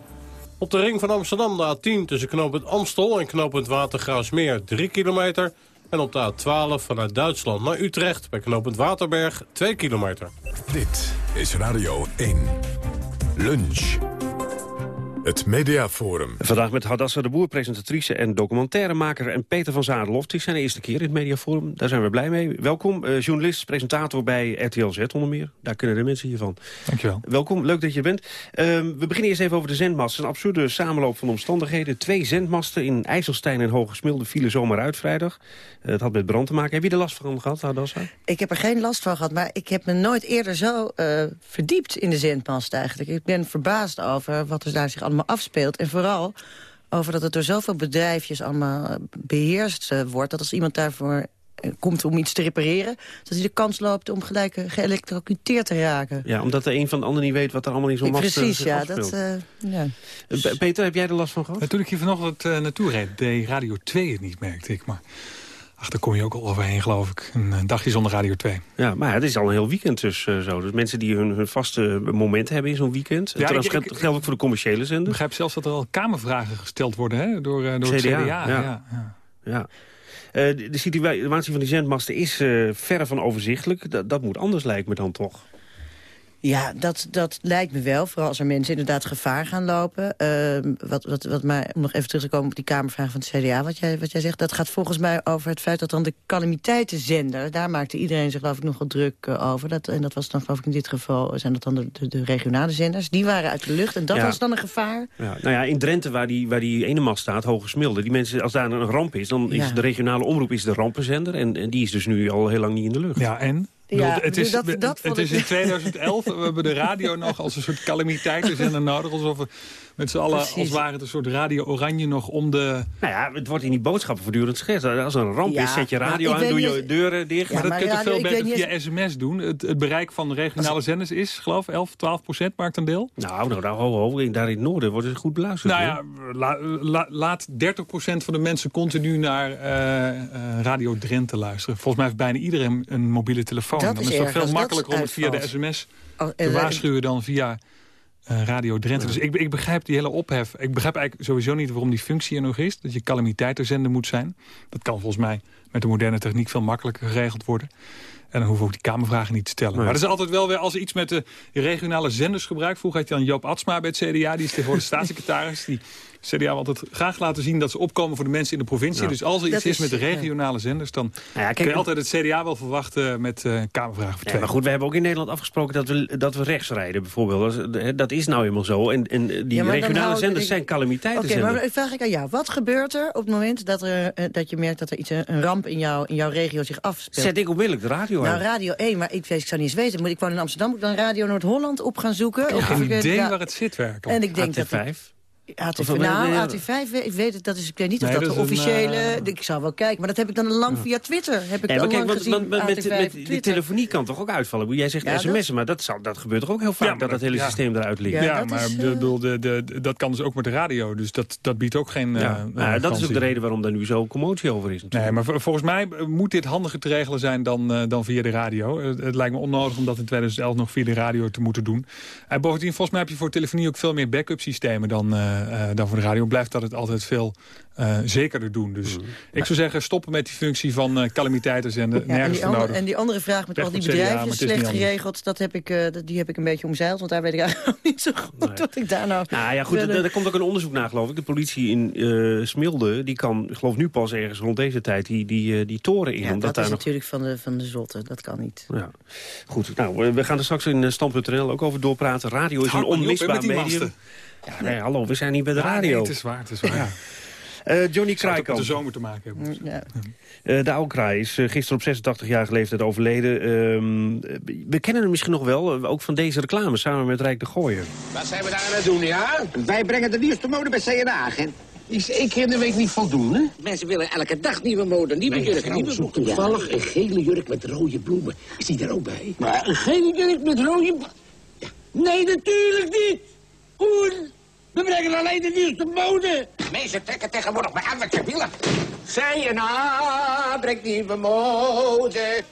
Op de ring van Amsterdam de A10 tussen knooppunt Amstel en knooppunt Watergraafsmeer 3 kilometer. En op de A12 vanuit Duitsland naar Utrecht bij knooppunt Waterberg 2 kilometer. Dit is Radio 1. Lunch. Het Mediaforum. Vandaag met Hadassa de Boer, presentatrice en documentairemaker... en Peter van Zadeloft. Het is zijn eerste keer in het Mediaforum. Daar zijn we blij mee. Welkom, uh, journalist, presentator bij RTL Z onder meer. Daar kunnen de mensen hier van. Dankjewel. Welkom, leuk dat je bent. Uh, we beginnen eerst even over de zendmasten. Een absurde samenloop van omstandigheden. Twee zendmasten in IJsselstein en Hogesmilde vielen zomaar uit vrijdag. Uh, het had met brand te maken. Heb je er last van gehad, Hadassa? Ik heb er geen last van gehad, maar ik heb me nooit eerder zo uh, verdiept in de zendmast eigenlijk. Ik ben verbaasd over wat er daar zich allemaal afspeelt. En vooral over dat het door zoveel bedrijfjes allemaal eh, beheerst eh, wordt... dat als iemand daarvoor eh, komt om iets te repareren... dat hij de kans loopt om gelijk geëlectrocuteerd te raken. Ja, omdat de een van de ander niet weet wat er allemaal in zo'n mast Precies, ja. afspeelt. Dat, eh, ja. Pe- Peter, heb jij er last van gehad? Ja, toen ik hier vanochtend eh, naartoe reed, deed Radio 2 het niet, merkte ik. Maar ach, daar kom je ook al overheen, geloof ik. Een eh, dagje zonder Radio 2. Ja, maar het is al een heel weekend dus eh, zo. Dus mensen die hun, hun vaste momenten hebben in zo'n weekend. Ja, Trouwens, ik- geldt ik- geldt ook voor de commerciële Ik zenders. begrijp zelfs dat er al kamervragen gesteld worden hè, door, eh, door het CDA, CDA. ja. Ja. Ja. Ja. De, situatie van die zendmasten is verre van overzichtelijk. Dat, dat moet anders lijkt me dan toch. Ja, dat, dat lijkt me wel. Vooral als er mensen inderdaad gevaar gaan lopen. Ehm, wat, wat, wat mij, om nog even terug te komen op die Kamervraag van het CDA... Wat jij, wat jij zegt, dat gaat volgens mij over het feit dat dan de calamiteitenzender... daar maakte iedereen zich geloof ik nogal druk eh, over. Dat, en dat was dan geloof ik in dit geval, zijn dat dan de, de, de regionale zenders. Die waren uit de lucht en dat Ja. was dan een gevaar. Ja, nou ja, in Drenthe, waar die, waar die ene mast staat, Hogesmilde... die mensen, als daar een ramp is, dan is Ja. de regionale omroep is de rampenzender... En, en die is dus nu al heel lang niet in de lucht. Ja, en? Ja, bedoel, het is, dat- dat het is in 2011, we hebben de radio nog als een soort calamiteitenzender nodig. Alsof we met z'n allen, Precies. als ware het een soort radio oranje nog om de... Nou ja, het wordt in die boodschappen voortdurend gezegd. Als er een ramp Ja, is, zet je radio aan, doe je niet- deuren dicht. maar dat kun je veel beter niet via sms doen. Het, het bereik van regionale zenders is, geloof ik, 11, 12 procent maakt een deel. Nou, nou, nou ho, ho, in- daar in het noorden wordt het goed beluisterd. Nou ja, la- la- laat 30 procent van de mensen continu naar eh, eh, Radio Drenthe luisteren. Volgens mij heeft bijna iedereen een mobiele telefoon. Dat dan is is het veel makkelijker om het via de sms Oh, te eh, waarschuwen dan via Radio Drenthe. Dus ik, ik begrijp die hele ophef. Ik begrijp eigenlijk sowieso niet waarom die functie er nog is. Dat je calamiteitenzender moet zijn. Dat kan volgens mij met de moderne techniek veel makkelijker geregeld worden. En dan hoeven we ook die kamervragen niet te stellen. Maar er is altijd wel weer, als er iets met de regionale zenders gebruikt... vroeger had je dan Joop Atsma bij het CDA, die is tegenwoordig staatssecretaris. Die CDA wil altijd graag laten zien dat ze opkomen voor de mensen in de provincie. Ja. Dus als er iets Dat is, is- met de ja. regionale zenders... dan Nou ja, kun je altijd het CDA wel verwachten met eh kamervragen voor Ja, maar goed, we hebben ook in Nederland afgesproken dat we, dat we rechts rijden bijvoorbeeld. Dat is- Dat is nou eenmaal zo. En, en die maar regionale hou- zenders ik- zijn Oké, calamiteitenzenders. maar vraag ik aan jou. Wat gebeurt er op het moment dat, er, eh, dat je merkt dat er iets, een een ramp in, jou, in jouw regio zich afspeelt? Zet ik onmiddellijk de radio Nou. Radio 1, maar ik, weet, ik zou niet eens weten. Moet ik woon in Amsterdam, moet ik dan Radio Noord-Holland op gaan zoeken? Ik heb Of geen ik, eh, idee ja, waar het zit werkelijk. En ik denk dat... AT5. AT5, Of- nou, nee, AT5, ik weet het, dat is, ik weet niet of Nee, dat, dat de een, officiële... eh, Ik zou wel kijken, maar dat heb ik dan lang via Twitter. Heb ik Nee, al maar kijk, want, gezien, want met, met, AT5 met die Twitter. telefonie kan toch ook uitvallen? Jij zegt Ja, dat- sms'en, maar dat, dat gebeurt toch ook heel vaak, Ja, maar dat dat hele ja. systeem eruit ligt. Ja, Ja, dat maar is, eh, bedoel, de, de, de- dat kan dus ook met de radio. Dus dat, dat biedt ook geen... Ja, eh, nou, dat is ook de reden waarom daar nu zo commotie over is. Nee, Natuurlijk. maar vol- volgens mij moet dit handiger te regelen zijn dan, dan via de radio. Eh, het lijkt me onnodig om dat in 2011 nog via de radio te moeten doen. En bovendien, volgens mij heb je voor telefonie ook veel meer backup systemen dan, dan voor de radio. Blijft dat het altijd veel eh, zekerder doen. Dus Mhm. ik zou zeggen, stoppen met die functie van eh calamiteitenzender. Ja, en, Nergens die voor andere, nodig. en die andere vraag met al die bedrijven slecht geregeld... Dat heb ik, eh, die heb ik een beetje omzeild, want daar weet ik eigenlijk niet zo goed wat ik daar nou... Nou ja, goed, er, er komt ook een onderzoek naar, geloof ik. De politie in eh, Smilde, die kan, ik geloof nu pas ergens rond deze tijd, die, die, eh, die toren in. Ja, omdat dat daar is nog... natuurlijk van de, van de zotte, dat kan niet. Ja. Goed, nou, we- gaan er straks in eh, Stand.nl ook over doorpraten. Radio is een onmisbaar medium. Ja, nee, hallo, we zijn niet bij de Ja, radio. nee, het is waar, het is waar. Eh, Johnny Kraaikamp. de zomer te maken hebben. Ja. Eh, de oude kraai is eh, gisteren op 86-jarige leeftijd overleden. Ehm, eh, we kennen hem misschien nog wel, ook van deze reclame, samen met Rijk de Gooier. Wat zijn we daar aan het doen, ja? Wij brengen de nieuwste mode bij CNA, agent. Is één keer in de week niet voldoende? Mensen willen elke dag nieuwe mode, nieuwe jurken, nieuwe. Toevallig een gele jurk met rode bloemen. Is die er ook bij? Maar een gele jurk met rode bloemen? Ja. Nee, natuurlijk niet. Hoer, we brengen alleen de nieuwste mode. Mensen trekken tegenwoordig maar aan wat ze willen. CNA brengt nieuwe mode.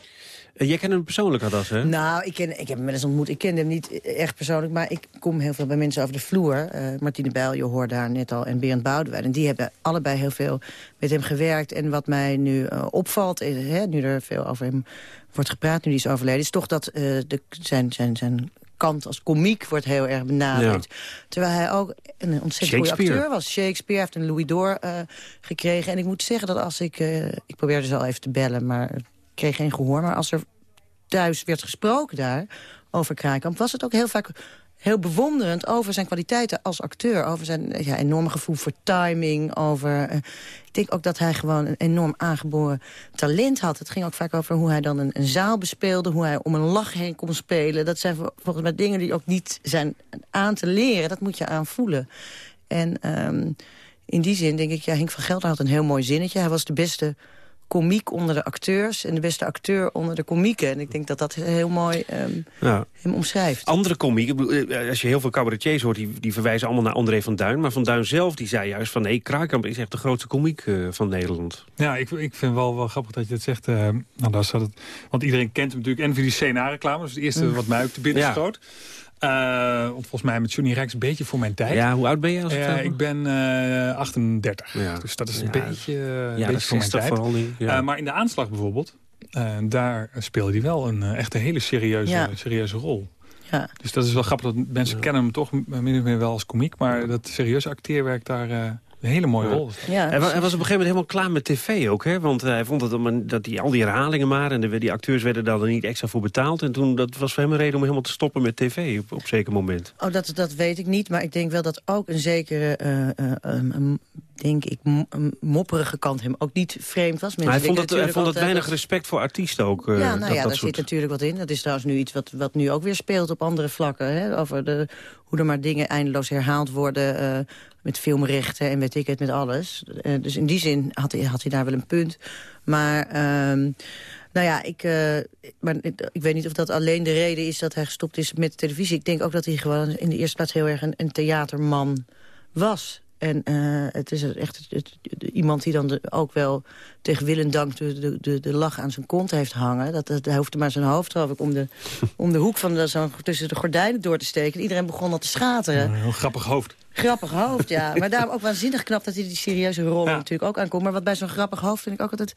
Eh, jij kent hem persoonlijk, Hadas, hè? Nou, ik, ken, ik heb hem wel eens ontmoet. Ik ken hem niet echt persoonlijk, maar ik kom heel veel bij mensen over de vloer. Eh, Martine Bijl, je hoorde daar net al, en Berend Boudewijn. En die hebben allebei heel veel met hem gewerkt. En wat mij nu eh, opvalt, is, hè, nu er veel over hem wordt gepraat, nu die is overleden... is toch dat eh, de, zijn, zijn, zijn kant als komiek wordt heel erg benadrukt. Terwijl hij ook een ontzettend goede acteur was. Shakespeare heeft een Louis d'Or eh, gekregen. En ik moet zeggen dat als ik... eh, ik probeerde ze al even te bellen, maar ik kreeg geen gehoor. Maar als er thuis werd gesproken daar over Kraaikamp... was het ook heel vaak heel bewonderend over zijn kwaliteiten als acteur. Over zijn ja, enorme gevoel voor timing. Over, eh, ik denk ook dat hij gewoon een enorm aangeboren talent had. Het ging ook vaak over hoe hij dan een, zaal bespeelde. Hoe hij om een lach heen kon spelen. Dat zijn vol- volgens mij dingen die ook niet zijn aan te leren. Dat moet je aanvoelen. En... ehm, in die zin denk ik, ja, Henk van Gelder had een heel mooi zinnetje. Hij was de beste komiek onder de acteurs en de beste acteur onder de komieken. En ik denk dat dat heel mooi um, ja. hem omschrijft. Andere komieken, eh, als je heel veel cabaretiers hoort... Die, die verwijzen allemaal naar André van Duin. Maar Van Duin zelf die zei juist van... nee, Krakamp is echt de grootste komiek uh, van Nederland. Ja, ik, ik vind wel, wel grappig dat je het zegt. Uh, nou, daar zat het, want iedereen kent hem natuurlijk. En voor die CNA-reclame, dus het eerste mm. wat mij ook te binnen schoot. Uh, volgens mij met Johnny Rijks een beetje voor mijn tijd. Ja, hoe oud ben je? Als uh, ik ben uh, 38. Ja. Dus dat is een ja, beetje, ja, beetje voor mijn tijd. Ja. maar in de aanslag bijvoorbeeld, daar speelde hij wel een echt een hele serieuze, serieuze rol. Ja. Dus dat is wel grappig dat mensen kennen hem toch min of meer wel als komiek. Maar dat serieuze acteerwerk daar een hele mooie rol. Ja, hij, was, op een gegeven moment helemaal klaar met tv ook. Hè? Want hij vond het dat die, al die herhalingen maar... en de, die acteurs werden daar dan niet extra voor betaald. En toen dat was voor hem een reden om helemaal te stoppen met tv op, op een zeker moment. Oh, dat, dat weet ik niet. Maar ik denk wel dat ook een zekere... Uh, uh, denk ik, mopperige kant hem ook niet vreemd was. maar hij vond het, hij vond het weinig respect voor artiesten ook. Uh, ja, nou ja, daar zit natuurlijk wat in. Dat is trouwens nu iets wat, wat nu ook weer speelt op andere vlakken. Hè? Over de, hoe er maar dingen eindeloos herhaald worden met filmrechten en weet ik het, met alles. Uh, dus in die zin had hij, had hij daar wel een punt. Maar... Uh, nou ja, ik, uh, maar ik weet niet of dat alleen de reden is dat hij gestopt is met televisie. Ik denk ook dat hij gewoon in de eerste plaats heel erg een, een theaterman was. En uh, het is echt het, iemand die dan de, ook wel tegen wil en dank de, de, de, lach aan zijn kont heeft hangen. Dat, dat, hij hoefde maar zijn hoofd geloof ik om de, om de hoek van de, zo tussen de gordijnen door te steken. Iedereen begon al te schateren. Een heel grappig hoofd. Grappig hoofd, ja. Maar daarom ook waanzinnig knap dat hij die serieuze rol natuurlijk ook aankomt. Maar wat bij zo'n grappig hoofd vind ik ook altijd...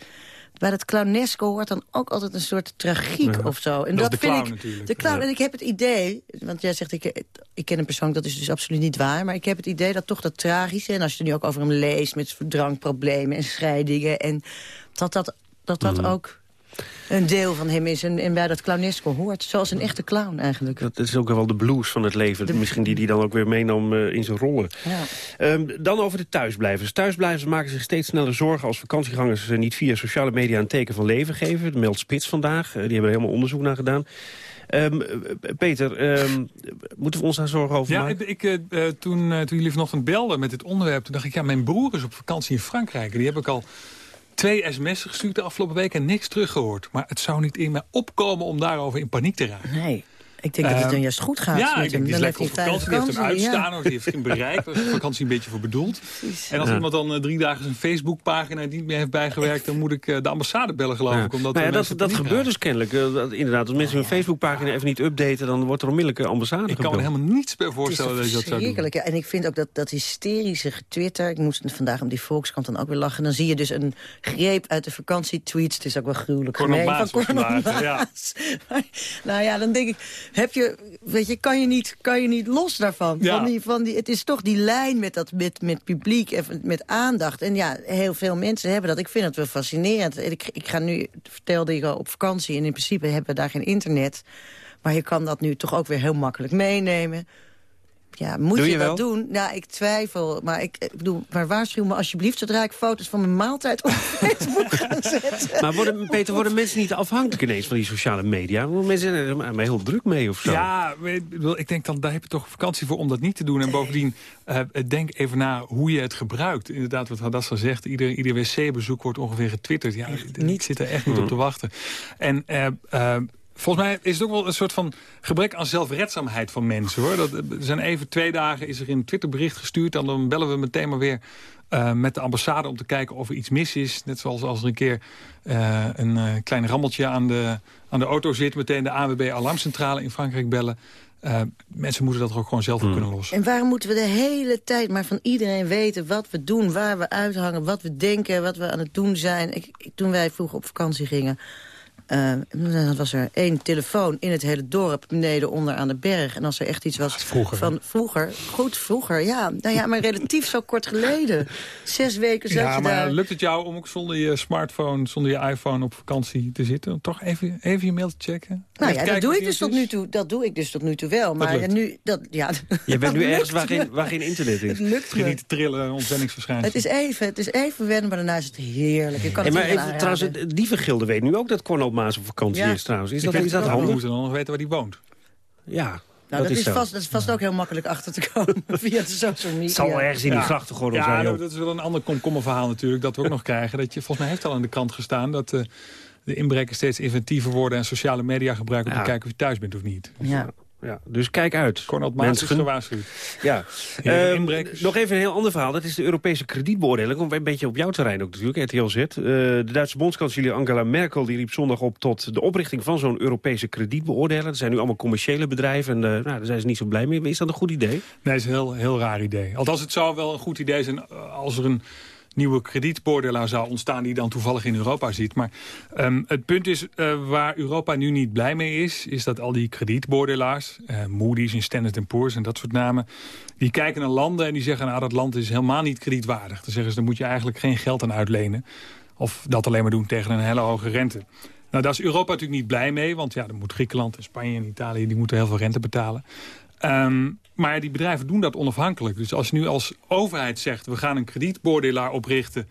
Bij dat clownesco hoort dan ook altijd een soort tragiek of zo. En dat, vind ik. De clown. En ik heb het idee, want jij zegt, ik, ik ken hem persoonlijk, dat is dus absoluut niet waar. Maar ik heb het idee dat toch dat tragische, en als je er nu ook over hem leest met drankproblemen en scheidingen. En dat dat, dat, dat mhm. ook een deel van hem is en, en bij dat clownesco hoort. Zoals een echte clown eigenlijk. Dat is ook wel de blues van het leven. Misschien die die dan ook weer meenam uh, in zijn rollen. Ja. Um, dan over de thuisblijvers. Thuisblijvers maken zich steeds sneller zorgen... als vakantiegangers niet via sociale media een teken van leven geven. Dat meldt Spits vandaag. Uh, die hebben er helemaal onderzoek naar gedaan. Um, Peter, um, moeten we ons daar zorgen over ja, maken? Ik, ik, uh, toen, uh, toen jullie vanochtend belden met dit onderwerp... toen dacht ik, ja, mijn broer is op vakantie in Frankrijk. Die heb ik al twee sms'en gestuurd de afgelopen week en niks teruggehoord. Maar het zou niet in me opkomen om daarover in paniek te raken. Nee. Ik denk dat het dan ehm, juist goed gaat. Ja, ik denk, die is lekker op vakantie. Die heeft hem uitstaan, die heeft hem bereikt. Daar is vakantie een beetje voor bedoeld. En als iemand dan uh, drie dagen zijn Facebookpagina niet meer heeft bijgewerkt... dan moet ik uh, de ambassade bellen, geloof ik. Omdat nou dat dat gebeurt dus kennelijk. Uh, dat, inderdaad, als mensen hun Facebookpagina even niet updaten... dan wordt er onmiddellijk een ambassade Ik kan me helemaal niets bij voorstellen dat je dat zou doen. Ja. En ik vind ook dat, dat hysterische getwitter... ik moest vandaag om die Volkskrant dan ook weer lachen... dan zie je dus een greep uit de vakantietweets. Het is ook wel gruwelijk gemeen. Van ja. nou ja, dan denk ik, heb je weet je, kan je niet, kan je niet los daarvan. Van die, van die, het is toch die lijn met, dat, met, met publiek en met aandacht. En ja, heel veel mensen hebben dat. Ik vind het wel fascinerend. Ik, ik ga nu, vertelde ik al, op vakantie... en in principe hebben we daar geen internet. Maar je kan dat nu toch ook weer heel makkelijk meenemen ja, moet je, dat doen? Nou, ik twijfel. Maar ik, ik bedoel, maar waarschuw me alsjeblieft... zodra ik foto's van mijn maaltijd op Facebook ga zetten. Maar worden, Peter, worden mensen niet afhankelijk ineens van die sociale media? Mensen zijn er heel druk mee of zo. Ja, ik denk dan, daar heb je toch vakantie voor om dat niet te doen. En bovendien, uh, denk even na hoe je het gebruikt. Inderdaad, wat Hadassa zegt, ieder, ieder wc-bezoek wordt ongeveer getwitterd. Ja, ik zit er echt niet op te wachten. En... Uh, uh, Volgens mij is het ook wel een soort van gebrek aan zelfredzaamheid van mensen. hoor. Dat, er zijn even twee dagen is er een Twitterbericht gestuurd... en dan bellen we meteen maar weer uh, met de ambassade om te kijken of er iets mis is. Net zoals als er een keer uh, een uh, klein rammeltje aan de, aan de auto zit... meteen de AWB alarmcentrale in Frankrijk bellen. mensen moeten dat ook gewoon zelf op hmm. kunnen lossen. En waarom moeten we de hele tijd maar van iedereen weten... wat we doen, waar we uithangen, wat we denken, wat we aan het doen zijn? Ik, toen wij vroeger op vakantie gingen uh, dan was er één telefoon in het hele dorp, beneden onder aan de berg. En als er echt iets was vroeger, van vroeger, goed vroeger, ja. Nou ja, maar relatief zo kort geleden. Zes weken zat ja, je maar lukt het jou om ook zonder je smartphone, zonder je iPhone op vakantie te zitten? Toch even, even je mail te checken? Nou ja, dat doe ik dus tot nu toe. Dat doe ik dus tot nu toe wel. Maar nu, dat, ja, je bent nu ergens waar geen, waar geen internet is. Het lukt me. niet te trillen, ontwenningsverschijnselen. Het is even, het is even wennen, maar daarna is het heerlijk. Ik kan hey, maar even, trouwens, Dievengilde weet nu ook dat Cornel Maas op vakantie is trouwens. Is dat, is dat handig? We moeten dan nog weten waar hij woont. Ja, Nou, dat, is, vast, dat is vast ook heel makkelijk achter te komen via de social media. Het zal wel ergens in die grachtengordel ja, zijn. Ja, dat is wel een ander komkommerverhaal natuurlijk, dat we ook nog krijgen. Dat je, volgens mij heeft al aan de krant gestaan dat eh, de inbrekers steeds inventiever worden... en sociale media gebruiken om Ja. te kijken of je thuis bent of niet. Ja. Ja, dus kijk uit. Cornel Maas is mensen. gewaarschuwd. Ja. Ehm, nog even een heel ander verhaal. Dat is de Europese kredietbeoordeling. Komt een beetje op jouw terrein ook natuurlijk, RTL Z. Eh, de Duitse bondskanselier Angela Merkel die riep zondag op tot de oprichting van zo'n Europese kredietbeoordeler. Dat zijn nu allemaal commerciële bedrijven en eh, nou, daar zijn ze niet zo blij mee. Is dat een goed idee? Nee, dat is een heel, heel raar idee. Althans, het zou wel een goed idee zijn eh, als er een nieuwe kredietbeoordelaar zou ontstaan... die dan toevallig in Europa zit. Maar ehm, het punt is, eh, waar Europa nu niet blij mee is... is dat al die kredietbeoordelaars, eh, Moody's en Standard Poor's en dat soort namen... die kijken naar landen en die zeggen... nou, dat land is helemaal niet kredietwaardig. Dan zeggen ze, daar moet je eigenlijk geen geld aan uitlenen. Of dat alleen maar doen tegen een hele hoge rente. Nou, daar is Europa natuurlijk niet blij mee. Want ja, dan moet Griekenland en Spanje en Italië... die moeten heel veel rente betalen. Ehm, maar die bedrijven doen dat onafhankelijk. Dus als je nu als overheid zegt... we gaan een kredietbeoordelaar oprichten...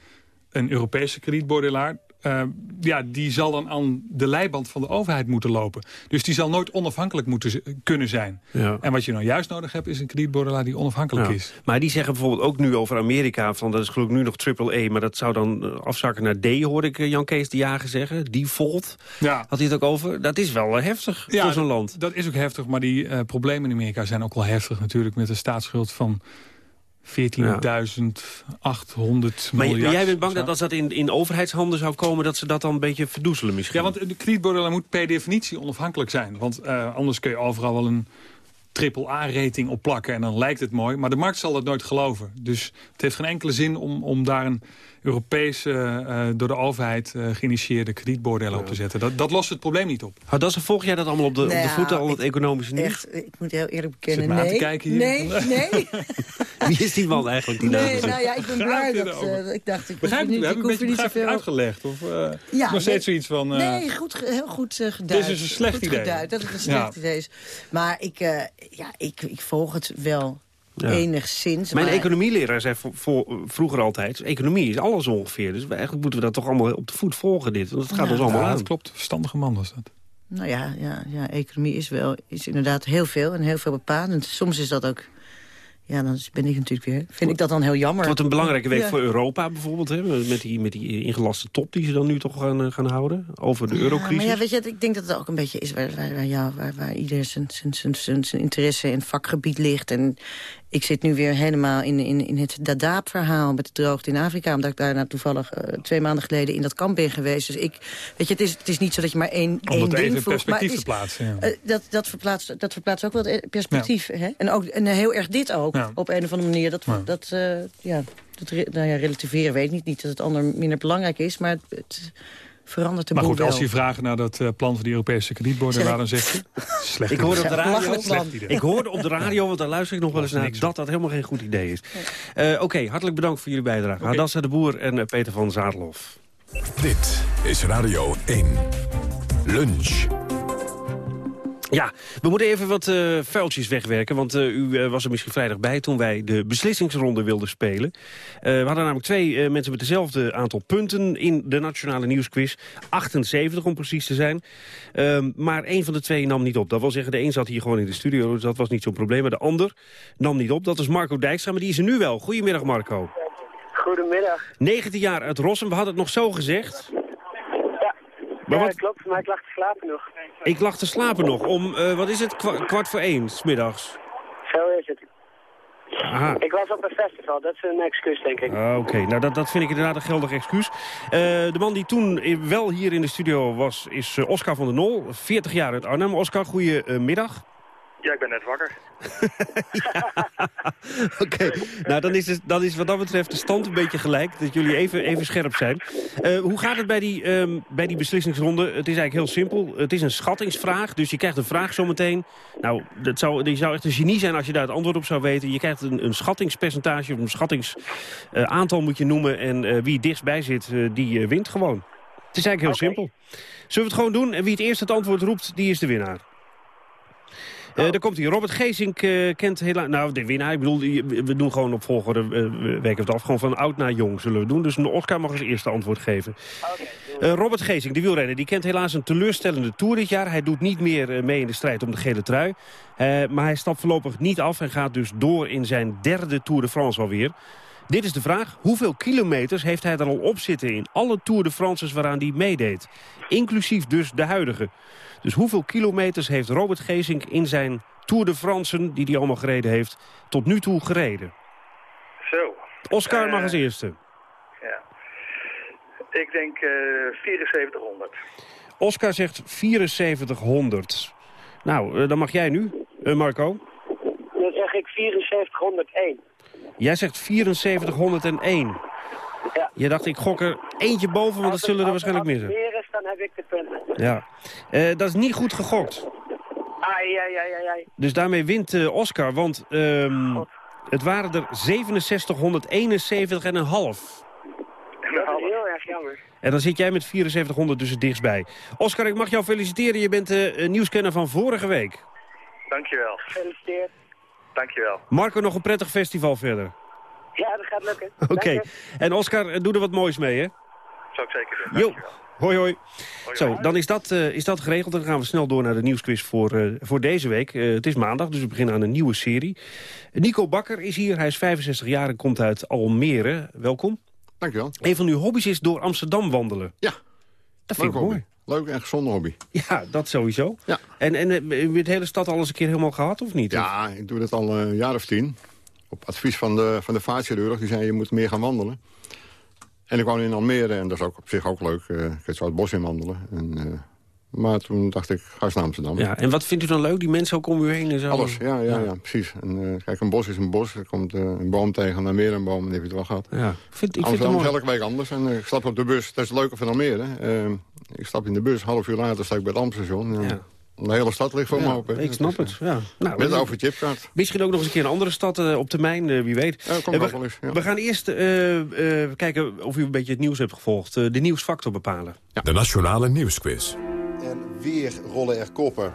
een Europese kredietbeoordelaar... eh, ja, die zal dan aan de leiband van de overheid moeten lopen. Dus die zal nooit onafhankelijk moeten kunnen zijn. Ja. En wat je nou juist nodig hebt... is een kredietbeoordelaar die onafhankelijk Ja. is. Maar die zeggen bijvoorbeeld ook nu over Amerika... van dat is gelukkig nu nog triple E, maar dat zou dan eh, afzakken naar D... hoorde ik eh, Jan Kees de Jager zeggen. Default, Ja. had hij het ook over. Dat is wel eh, heftig voor zo'n dat- land. Dat is ook heftig, maar die eh, problemen in Amerika zijn ook wel heftig natuurlijk... met een staatsschuld van 14.800 Maar miljard. jij bent bang dat als dat in, in overheidshanden zou komen... dat ze dat dan een beetje verdoezelen misschien? Ja, want de kredietbeoordelaar moet per definitie onafhankelijk zijn. Want eh, anders kun je overal wel een triple-A-rating op plakken... en dan lijkt het mooi, maar de markt zal dat nooit geloven. Dus het heeft geen enkele zin om, om daar een Europese, eh, door de overheid eh, geïnitieerde kredietbeoordelaar op te zetten. Dat, dat lost het probleem niet op. Hadassa, volg jij dat allemaal op de, op de Nou, voeten, al het economische nieuws? Echt, ik moet heel eerlijk bekennen, Zit te nee. kijken hier. Nee, nee. Wie is die man eigenlijk die Nee, nou ja, ik ben Gaat blij dat... erover? eh, ik dacht, ik Begrijp hoef je, niet, heb ik ik een beetje niet uitgelegd? Of, eh, Ja, nog nee. steeds zoiets van... eh, Nee, goed, heel goed geduid. Dit is een slecht Goed idee. geduid, dat het een slecht Ja. idee is. Maar ik, eh, ja, ik, ik volg het wel Ja. enigszins. Mijn maar- economieleraar zei vroeger altijd... economie is alles ongeveer. Dus eigenlijk moeten we dat toch allemaal op de voet volgen, dit. Want het gaat Ja. ons allemaal ja, aan. dat klopt. Verstandige man was dat. Nou ja, ja, ja, economie is wel is inderdaad heel veel en heel veel bepalend. Soms is dat ook... Ja, dan ben ik natuurlijk weer... Vind ik dat dan heel jammer. Het wordt een belangrijke week Ja. voor Europa bijvoorbeeld. Hè? Met, die, met die ingelaste top die ze dan nu toch gaan, eh, gaan houden. Over de Ja, eurocrisis. maar ja, weet je, ik denk dat het ook een beetje is waar, waar, waar, ja, waar, waar ieder zijn, zijn, zijn, zijn, zijn interesse en vakgebied ligt. En ik zit nu weer helemaal in, in, in het Dadaab-verhaal met de droogte in Afrika. Omdat ik daarna toevallig eh, twee maanden geleden in dat kamp ben geweest. Dus ik, weet je, het is, het is niet zo dat je maar één, Om één ding voelt, maar perspectief het te is- plaatsen. Ja. eh, dat, dat, verplaatst, dat verplaatst ook wel het perspectief. Hè? En, ook, en heel erg dit ook, Ja. op een of andere manier. Dat, dat, eh, ja, dat re- nou ja, relativeren weet ik niet. Niet dat het ander minder belangrijk is, maar het, het verandert de Maar boel goed, als je vraagt naar dat eh, plan van die Europese kredietbeoordelaar... dan zeg je, slecht Ik hoorde, op idee. de radio. Slecht idee. ik hoorde op de radio, want daar luister ik nog wel eens naar... dat dat helemaal geen goed idee is. Eh, Oké, hartelijk bedankt voor jullie bijdrage. Oké. Hadassa de Boer en eh, Peter van Zaadlof. Dit is Radio 1. Lunch. Ja, we moeten even wat eh, vuiltjes wegwerken. Want eh, u eh, was er misschien vrijdag bij toen wij de beslissingsronde wilden spelen. We hadden namelijk twee mensen met dezelfde aantal punten in de Nationale Nieuwsquiz. 78 om precies te zijn. Ehm, maar één van de twee nam niet op. Dat wil zeggen, de een zat hier gewoon in de studio. Dus dat was niet zo'n probleem. Maar de ander nam niet op. Dat is Marco Dijkstra, maar die is er nu wel. Goedemiddag Marco. Goedemiddag. 19 jaar uit Rossum. We hadden het nog zo gezegd. Maar ja, wat- dat klopt, maar ik lag te slapen nog. Ik lag te slapen nog om, eh, wat is het, Kwa- kwart voor één, s middags. Zo is het. Aha. Ik was op een festival, dat is een excuus, denk ik. Ah, Oké, nou dat, dat vind ik inderdaad een geldig excuus. Eh, de man die toen wel hier in de studio was, is eh, Oscar van der Nol. 40 jaar uit Arnhem. Oscar, goedemiddag. Ja, ik ben net wakker. Oké, nou dan is, het, dan is wat dat betreft de stand een beetje gelijk. Dat jullie even, even scherp zijn. Eh, hoe gaat het bij die, ehm, bij die beslissingsronde? Het is eigenlijk heel simpel. Het is een schattingsvraag, dus je krijgt een vraag zometeen. Nou, dat zou, die zou echt een genie zijn als je daar het antwoord op zou weten. Je krijgt een, een schattingspercentage of een schattingsaantal moet je noemen. En eh, wie dichtstbij zit, eh, die wint gewoon. Het is eigenlijk heel simpel. Zullen we het gewoon doen? En wie het eerst het antwoord roept, die is de winnaar. Eh daar komt hij. Robert Geesink eh, kent helaas... Nou, de winnaar, ik bedoel, we doen gewoon op volgorde, eh, we werken het af. Gewoon van oud naar jong zullen we doen. Dus Oscar mag als eerste antwoord geven. Robert Geesink, de wielrenner, die kent helaas een teleurstellende Tour dit jaar. Hij doet niet meer mee in de strijd om de gele trui. Maar hij stapt voorlopig niet af en gaat dus door in zijn derde Tour de France alweer. Dit is de vraag, hoeveel kilometers heeft hij er al op zitten in alle Tour de France's waaraan hij meedeed? Inclusief dus de huidige. Dus hoeveel kilometers heeft Robert Geesink in zijn Tour de France'en, die hij allemaal gereden heeft, tot nu toe gereden? Zo. Oscar mag Eh, als eerste. Ja. Ik denk eh 7400. Oscar zegt 7400. Nou, eh, dan mag jij nu, Eh, Marco. Dan zeg ik 7401. Jij zegt 7401. Ja. Je dacht, ik gok er eentje boven, want dat zullen er waarschijnlijk Als het missen. meer is, dan heb ik de punten. Ja. Eh, dat is niet goed gegokt. Ai, ai, ai, ai, ai. Dus daarmee wint eh, Oscar, want ehm, het waren er 6771 en een half. Dat is heel erg jammer. En dan zit jij met 7400 dus het dichtstbij. Oscar, ik mag jou feliciteren. Je bent de uh, nieuwskenner van vorige week. Dankjewel. Gefeliciteerd. Dankjewel. Marco, nog een prettig festival verder. Ja, dat gaat lukken. Oké. En Oscar, eh, doe er wat moois mee, hè? Zou ik zeker doen. Jo. Hoi, hoi. Zo, dan is dat, eh, is dat geregeld. Dan gaan we snel door naar de nieuwsquiz voor, eh, voor deze week. Eh, het is maandag, dus we beginnen aan een nieuwe serie. Nico Bakker is hier. Hij is 65 jaar en komt uit Almere. Welkom. Dankjewel. Een van uw hobby's is door Amsterdam wandelen. Ja. Dat vind ik hobby. mooi. Leuk en gezonde hobby. Ja, dat sowieso. Ja. En, en eh, heb je de hele stad al eens een keer helemaal gehad, of niet? Ja, ik doe dat al een jaar of tien. Op advies van de, van de vaartchirurg. Die zei, je moet meer gaan wandelen. En ik woon in Almere en dat is ook op zich ook leuk. Eh, ik zou het bos in wandelen. En, eh, maar toen dacht ik, ga eens naar Amsterdam. Ja, en wat vindt u dan leuk? Die mensen ook om u heen en zo? Alles, ja, ja, ja. precies. En, eh, kijk, een bos is een bos. Er komt eh, een boom tegen, dan weer een boom. Dan heb je het wel gehad. Ja. Ik vind, ik vind het Amsterdam is mooi. elke week anders. En eh, ik stap op de bus. Dat is het leuke van Almere. Ik stap in de bus. Half uur later sta ik bij het Amstelstation. En De hele stad ligt voor me Ja, open. ik snap het. Ja. Nou, Met over chipkaart. Misschien ook nog eens een keer een andere stad op termijn, wie weet. Ja, komt ook we, wel eens, ja. we gaan eerst eh, eh, kijken of u een beetje het nieuws hebt gevolgd. De nieuwsfactor bepalen. De Nationale Nieuwsquiz. Weer rollen er koppen.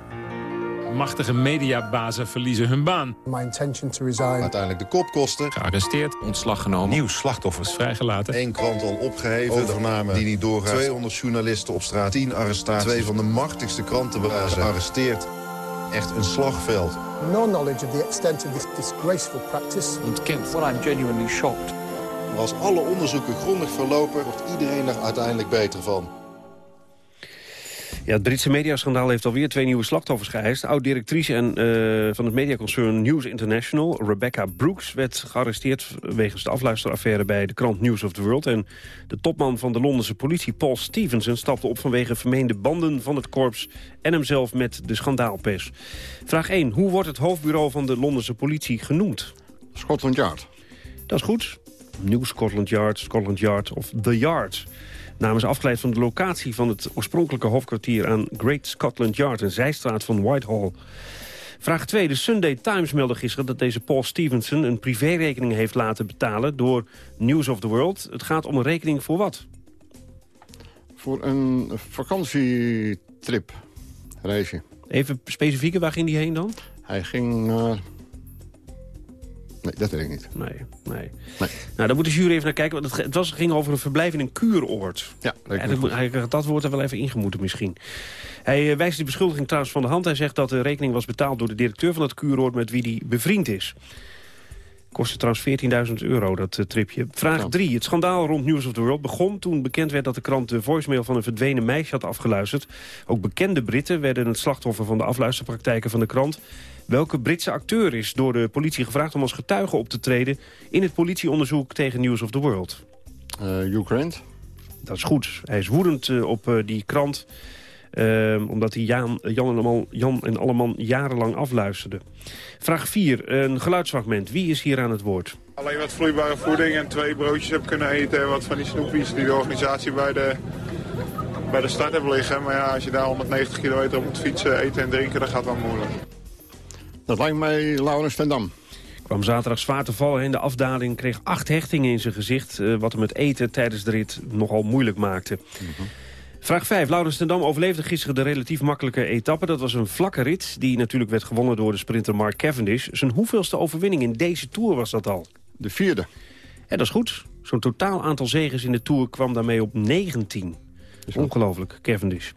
Machtige mediabazen verliezen hun baan. My intention to resign. Uiteindelijk de kopkosten. Gearresteerd, ontslag genomen. Nieuw slachtoffers. Vrijgelaten. Eén krant al opgeheven. Overname die niet doorgaat. 200 journalisten op straat. 10 arrestaties. Twee van de machtigste kranten waren gearresteerd. Echt een slagveld. No knowledge of the extent of this disgraceful practice. Ontkent. Well, I'm genuinely shocked. Als alle onderzoeken grondig verlopen, wordt iedereen er uiteindelijk beter van. Ja, het Britse mediaschandaal heeft alweer twee nieuwe slachtoffers geëist. Oud-directrice en, eh, van het mediaconcern News International, Rebecca Brooks... werd gearresteerd wegens de afluisteraffaire bij de krant News of the World. En de topman van de Londense politie, Paul Stevenson... stapte op vanwege vermeende banden van het korps... en hemzelf met de schandaalpers. Vraag 1. Hoe wordt het hoofdbureau van de Londense politie genoemd? Scotland Yard. Dat is goed. Nieuw Scotland Yard, Scotland Yard of The Yard. Naam is afgeleid van de locatie van het oorspronkelijke hoofdkwartier aan Great Scotland Yard, een zijstraat van Whitehall. Vraag 2. De Sunday Times meldde gisteren dat deze Paul Stevenson een privérekening heeft laten betalen door News of the World. Het gaat om een rekening voor wat? Voor een vakantietrip. Reisje. Even specifieker, waar ging die heen dan? Hij ging naar... Nee, dat weet ik niet. Nee, nee. Nou, daar moet de jury even naar kijken. Want het, het was, ging over een verblijf in een kuuroord. Ja, dat, moet- hij had dat woord er wel even ingemoeten misschien. Hij eh, wijst die beschuldiging trouwens van de hand. Hij zegt dat de rekening was betaald door de directeur van het kuuroord... met wie hij bevriend is. Kostte trouwens 14.000 euro, dat eh, tripje. Vraag 3. Het schandaal rond News of the World begon toen bekend werd... dat de krant de voicemail van een verdwenen meisje had afgeluisterd. Ook bekende Britten werden het slachtoffer van de afluisterpraktijken van de krant. Welke Britse acteur is door de politie gevraagd om als getuige op te treden... in het politieonderzoek tegen News of the World? Uh, Hugh Grant. Dat is goed. Hij is woedend eh, op eh, die krant... omdat hij Jan, Jan, en Alleman, Jan en Alleman jarenlang afluisterde. Vraag 4. Een geluidsfragment. Wie is hier aan het woord? Alleen wat vloeibare voeding en twee broodjes heb kunnen eten. En wat van die snoepjes die de organisatie bij de, bij de start hebben liggen. Maar ja, als je daar 190 kilometer op moet fietsen, eten en drinken, dat gaat wel moeilijk. Dat lijkt mij Laurens ten Dam. kwam zaterdag zwaar te vallen in de afdaling. Kreeg acht hechtingen in zijn gezicht. eh, wat hem het eten tijdens de rit nogal moeilijk maakte. Vraag 5. Laurens ten Dam overleefde gisteren de relatief makkelijke etappe. Dat was een vlakke rit die natuurlijk werd gewonnen door de sprinter Mark Cavendish. Zijn hoeveelste overwinning in deze Tour was dat al? De vierde. En dat is goed. Zo'n totaal aantal zegens in de Tour kwam daarmee op 19. Ongelooflijk, Cavendish.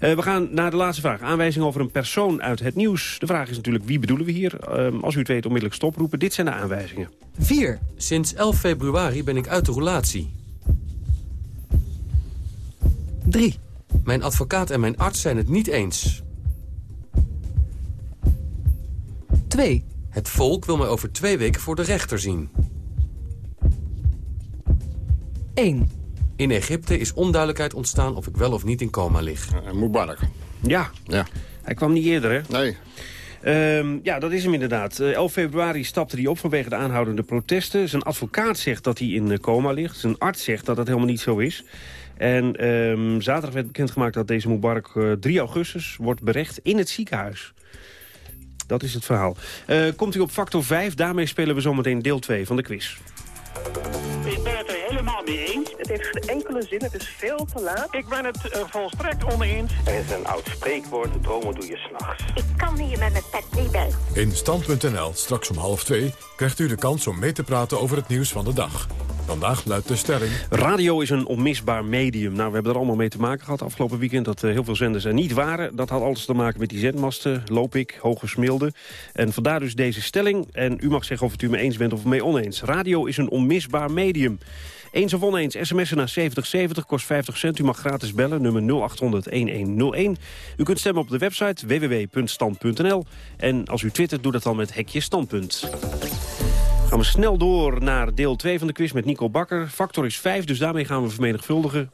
Uh, we gaan naar de laatste vraag. Aanwijzing over een persoon uit het nieuws. De vraag is natuurlijk wie bedoelen we hier? Uh, als u het weet onmiddellijk stoproepen. Dit zijn de aanwijzingen. 4. Sinds 11 februari ben ik uit de roulatie. 3. Mijn advocaat en mijn arts zijn het niet eens. 2. Het volk wil mij over twee weken voor de rechter zien. 1. In Egypte is onduidelijkheid ontstaan of ik wel of niet in coma lig. Uh, Mubarak. Ja. ja. Hij kwam niet eerder, hè? Nee. Uh, ja, dat is hem inderdaad. Uh, 11 februari stapte hij op vanwege de aanhoudende protesten. Zijn advocaat zegt dat hij in coma ligt. Zijn arts zegt dat dat helemaal niet zo is. En um, zaterdag werd bekendgemaakt dat deze Mubarak uh, 3 augustus wordt berecht in het ziekenhuis. Dat is het verhaal. Uh, komt u op factor 5, daarmee spelen we zometeen deel 2 van de quiz. Ik ben het er helemaal mee eens. Het heeft geen enkele zin, het is veel te laat. Ik ben het uh, volstrekt oneens. Er is een oud spreekwoord, dromen doe je s'nachts. Ik kan hier met mijn pet niet bij. In Stand.nl, straks om half twee, krijgt u de kans om mee te praten over het nieuws van de dag. Vandaag luidt de stelling... Radio is een onmisbaar medium. Nou, we hebben er allemaal mee te maken gehad afgelopen weekend... dat uh, heel veel zenders er niet waren. Dat had alles te maken met die zendmasten, loop ik, hoge smilde. En vandaar dus deze stelling. En u mag zeggen of het u mee eens bent of mee oneens. Radio is een onmisbaar medium. Eens of oneens, sms'en naar 7070 kost 50 cent. U mag gratis bellen, nummer 0800-1101. U kunt stemmen op de website www.stand.nl. En als u twittert, doe dat dan met hekje standpunt. Gaan we snel door naar deel 2 van de quiz met Nico Bakker. Factor is 5, dus daarmee gaan we vermenigvuldigen.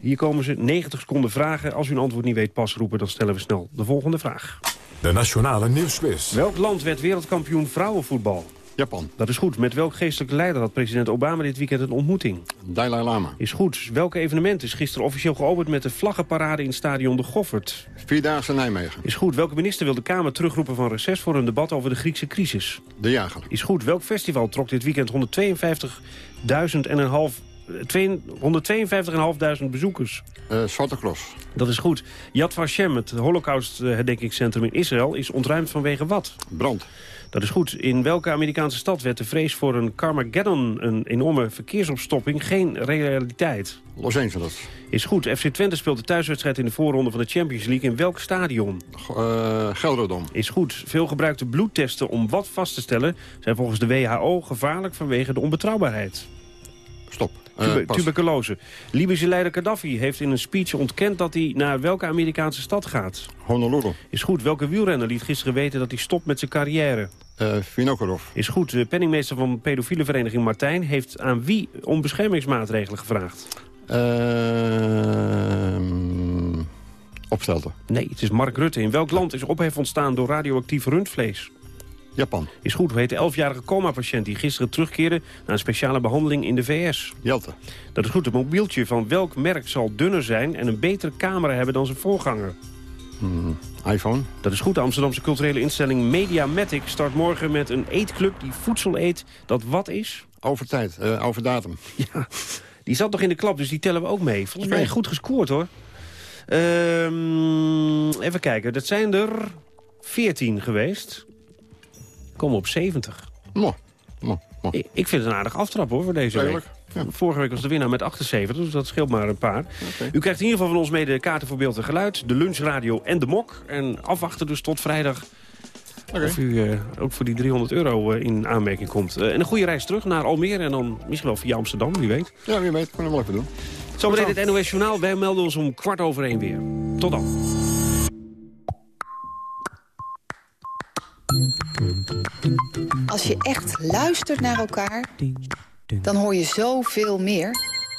Hier komen ze, 90 seconden vragen. Als u een antwoord niet weet, pas roepen, dan stellen we snel de volgende vraag. De Nationale Nieuwsquiz. Welk land werd wereldkampioen vrouwenvoetbal? Japan. Dat is goed. Met welk geestelijke leider had president Obama dit weekend een ontmoeting? Dalai Lama. Is goed. Welk evenement is gisteren officieel geopend met de vlaggenparade in stadion De Goffert? Vierdaagse Nijmegen. Is goed. Welke minister wil de Kamer terugroepen van reces voor een debat over de Griekse crisis? De Jager. Is goed. Welk festival trok dit weekend 152.000 en een half 152.500 bezoekers. Uh, Zwarte Cross. Dat is goed. Yad Vashem, het Holocaust-herdenkingscentrum in Israël... is ontruimd vanwege wat? Brand. Dat is goed. In welke Amerikaanse stad werd de vrees voor een Carmageddon... een enorme verkeersopstopping, geen realiteit? Los Angeles. Is goed. FC Twente speelt de thuiswedstrijd in de voorronde van de Champions League. In welk stadion? Uh, Gelredom. Is goed. Veel gebruikte bloedtesten om wat vast te stellen... zijn volgens de WHO gevaarlijk vanwege de onbetrouwbaarheid. Stop. Uh, tuberculose. Libische leider Gaddafi heeft in een speech ontkend dat hij naar welke Amerikaanse stad gaat. Honolulu. Is goed. Welke wielrenner liet gisteren weten dat hij stopt met zijn carrière? Uh, Vinokorov. Is goed. De penningmeester van pedofiele vereniging Martijn heeft aan wie om beschermingsmaatregelen gevraagd? Uh, opstelten. Nee, het is Mark Rutte. In welk land is ophef ontstaan door radioactief rundvlees? Japan. Is goed. Hoe heet de 11-jarige coma-patiënt die gisteren terugkeerde... naar een speciale behandeling in de VS? Jelte. Dat is goed. Het mobieltje van welk merk zal dunner zijn... en een betere camera hebben dan zijn voorganger? Hmm, iPhone. Dat is goed. De Amsterdamse culturele instelling Mediamatic start morgen met een eetclub die voedsel eet dat wat is? Over tijd, uh, over datum. Ja, die zat nog in de klap, dus die tellen we ook mee. Volgens mij goed gescoord, hoor. Um, even kijken, dat zijn er 14 geweest komen op 70. Mo, mo, mo. Ik, vind het een aardig aftrap hoor, voor deze week. Ja. Vorige week was de winnaar met 78, dus dat scheelt maar een paar. Okay. U krijgt in ieder geval van ons mee de kaarten voor beeld en geluid... de lunchradio en de mok. En afwachten dus tot vrijdag okay. of u uh, ook voor die 300 euro uh, in aanmerking komt. Uh, en een goede reis terug naar Almere en dan misschien wel via Amsterdam, wie weet. Ja, wie weet. Kunnen we wel even doen. Zometeen het NOS Journaal. Wij melden ons om kwart over één weer. Tot dan. Als je echt luistert naar elkaar, dan hoor je zoveel meer.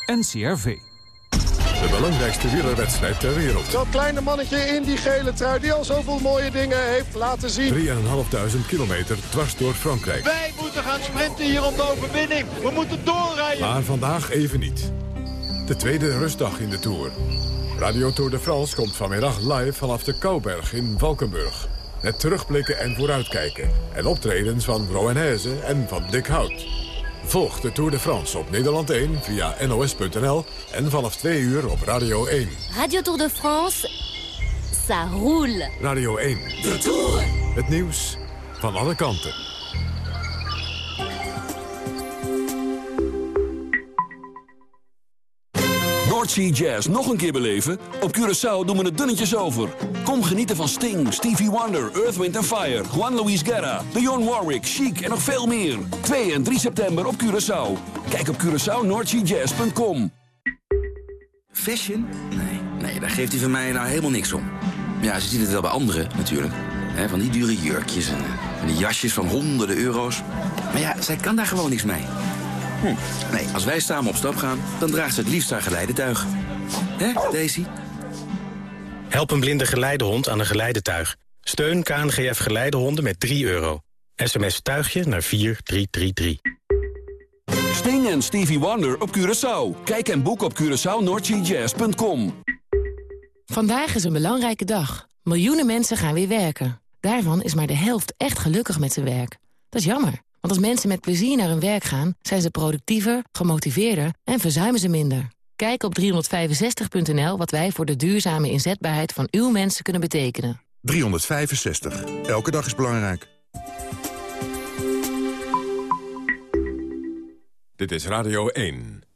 NCRV. De belangrijkste wielerwedstrijd ter wereld. Dat kleine mannetje in die gele trui die al zoveel mooie dingen heeft laten zien. 3.500 kilometer dwars door Frankrijk. Wij moeten gaan sprinten hier om de overwinning. We moeten doorrijden. Maar vandaag even niet. De tweede rustdag in de Tour. Radio Tour de France komt vanmiddag live vanaf de Kouberg in Valkenburg. Met terugblikken en vooruitkijken. En optredens van Rowan Hezen en van Dick Hout. Volg de Tour de France op Nederland 1 via nos.nl en vanaf 2 uur op Radio 1. Radio Tour de France, ça roule. Radio 1. De Tour. Het nieuws van alle kanten. Noordsea Jazz nog een keer beleven? Op Curaçao doen we het dunnetjes over. Kom genieten van Sting, Stevie Wonder, Earth, Wind Fire... Juan Luis Guerra, Dionne Warwick, Chic en nog veel meer. 2 en 3 september op Curaçao. Kijk op CuraçaoNoordseaJazz.com. Fashion? Nee, nee, daar geeft hij van mij nou helemaal niks om. Ja, ze ziet het wel bij anderen natuurlijk. Hè, van die dure jurkjes en, en die jasjes van honderden euro's. Maar ja, zij kan daar gewoon niks mee. Hm. Nee, als wij samen op stap gaan, dan draagt ze het liefst haar geleidetuig. Hè, Daisy? Help een blinde geleidehond aan een geleidetuig. Steun KNGF Geleidehonden met 3 euro. SMS tuigje naar 4333. Sting en Stevie Wonder op Curaçao. Kijk en boek op CuraçaoNoordseaJazz.com. Vandaag is een belangrijke dag. Miljoenen mensen gaan weer werken. Daarvan is maar de helft echt gelukkig met zijn werk. Dat is jammer, want als mensen met plezier naar hun werk gaan... zijn ze productiever, gemotiveerder en verzuimen ze minder. Kijk op 365.nl wat wij voor de duurzame inzetbaarheid van uw mensen kunnen betekenen. 365. Elke dag is belangrijk. Dit is Radio 1.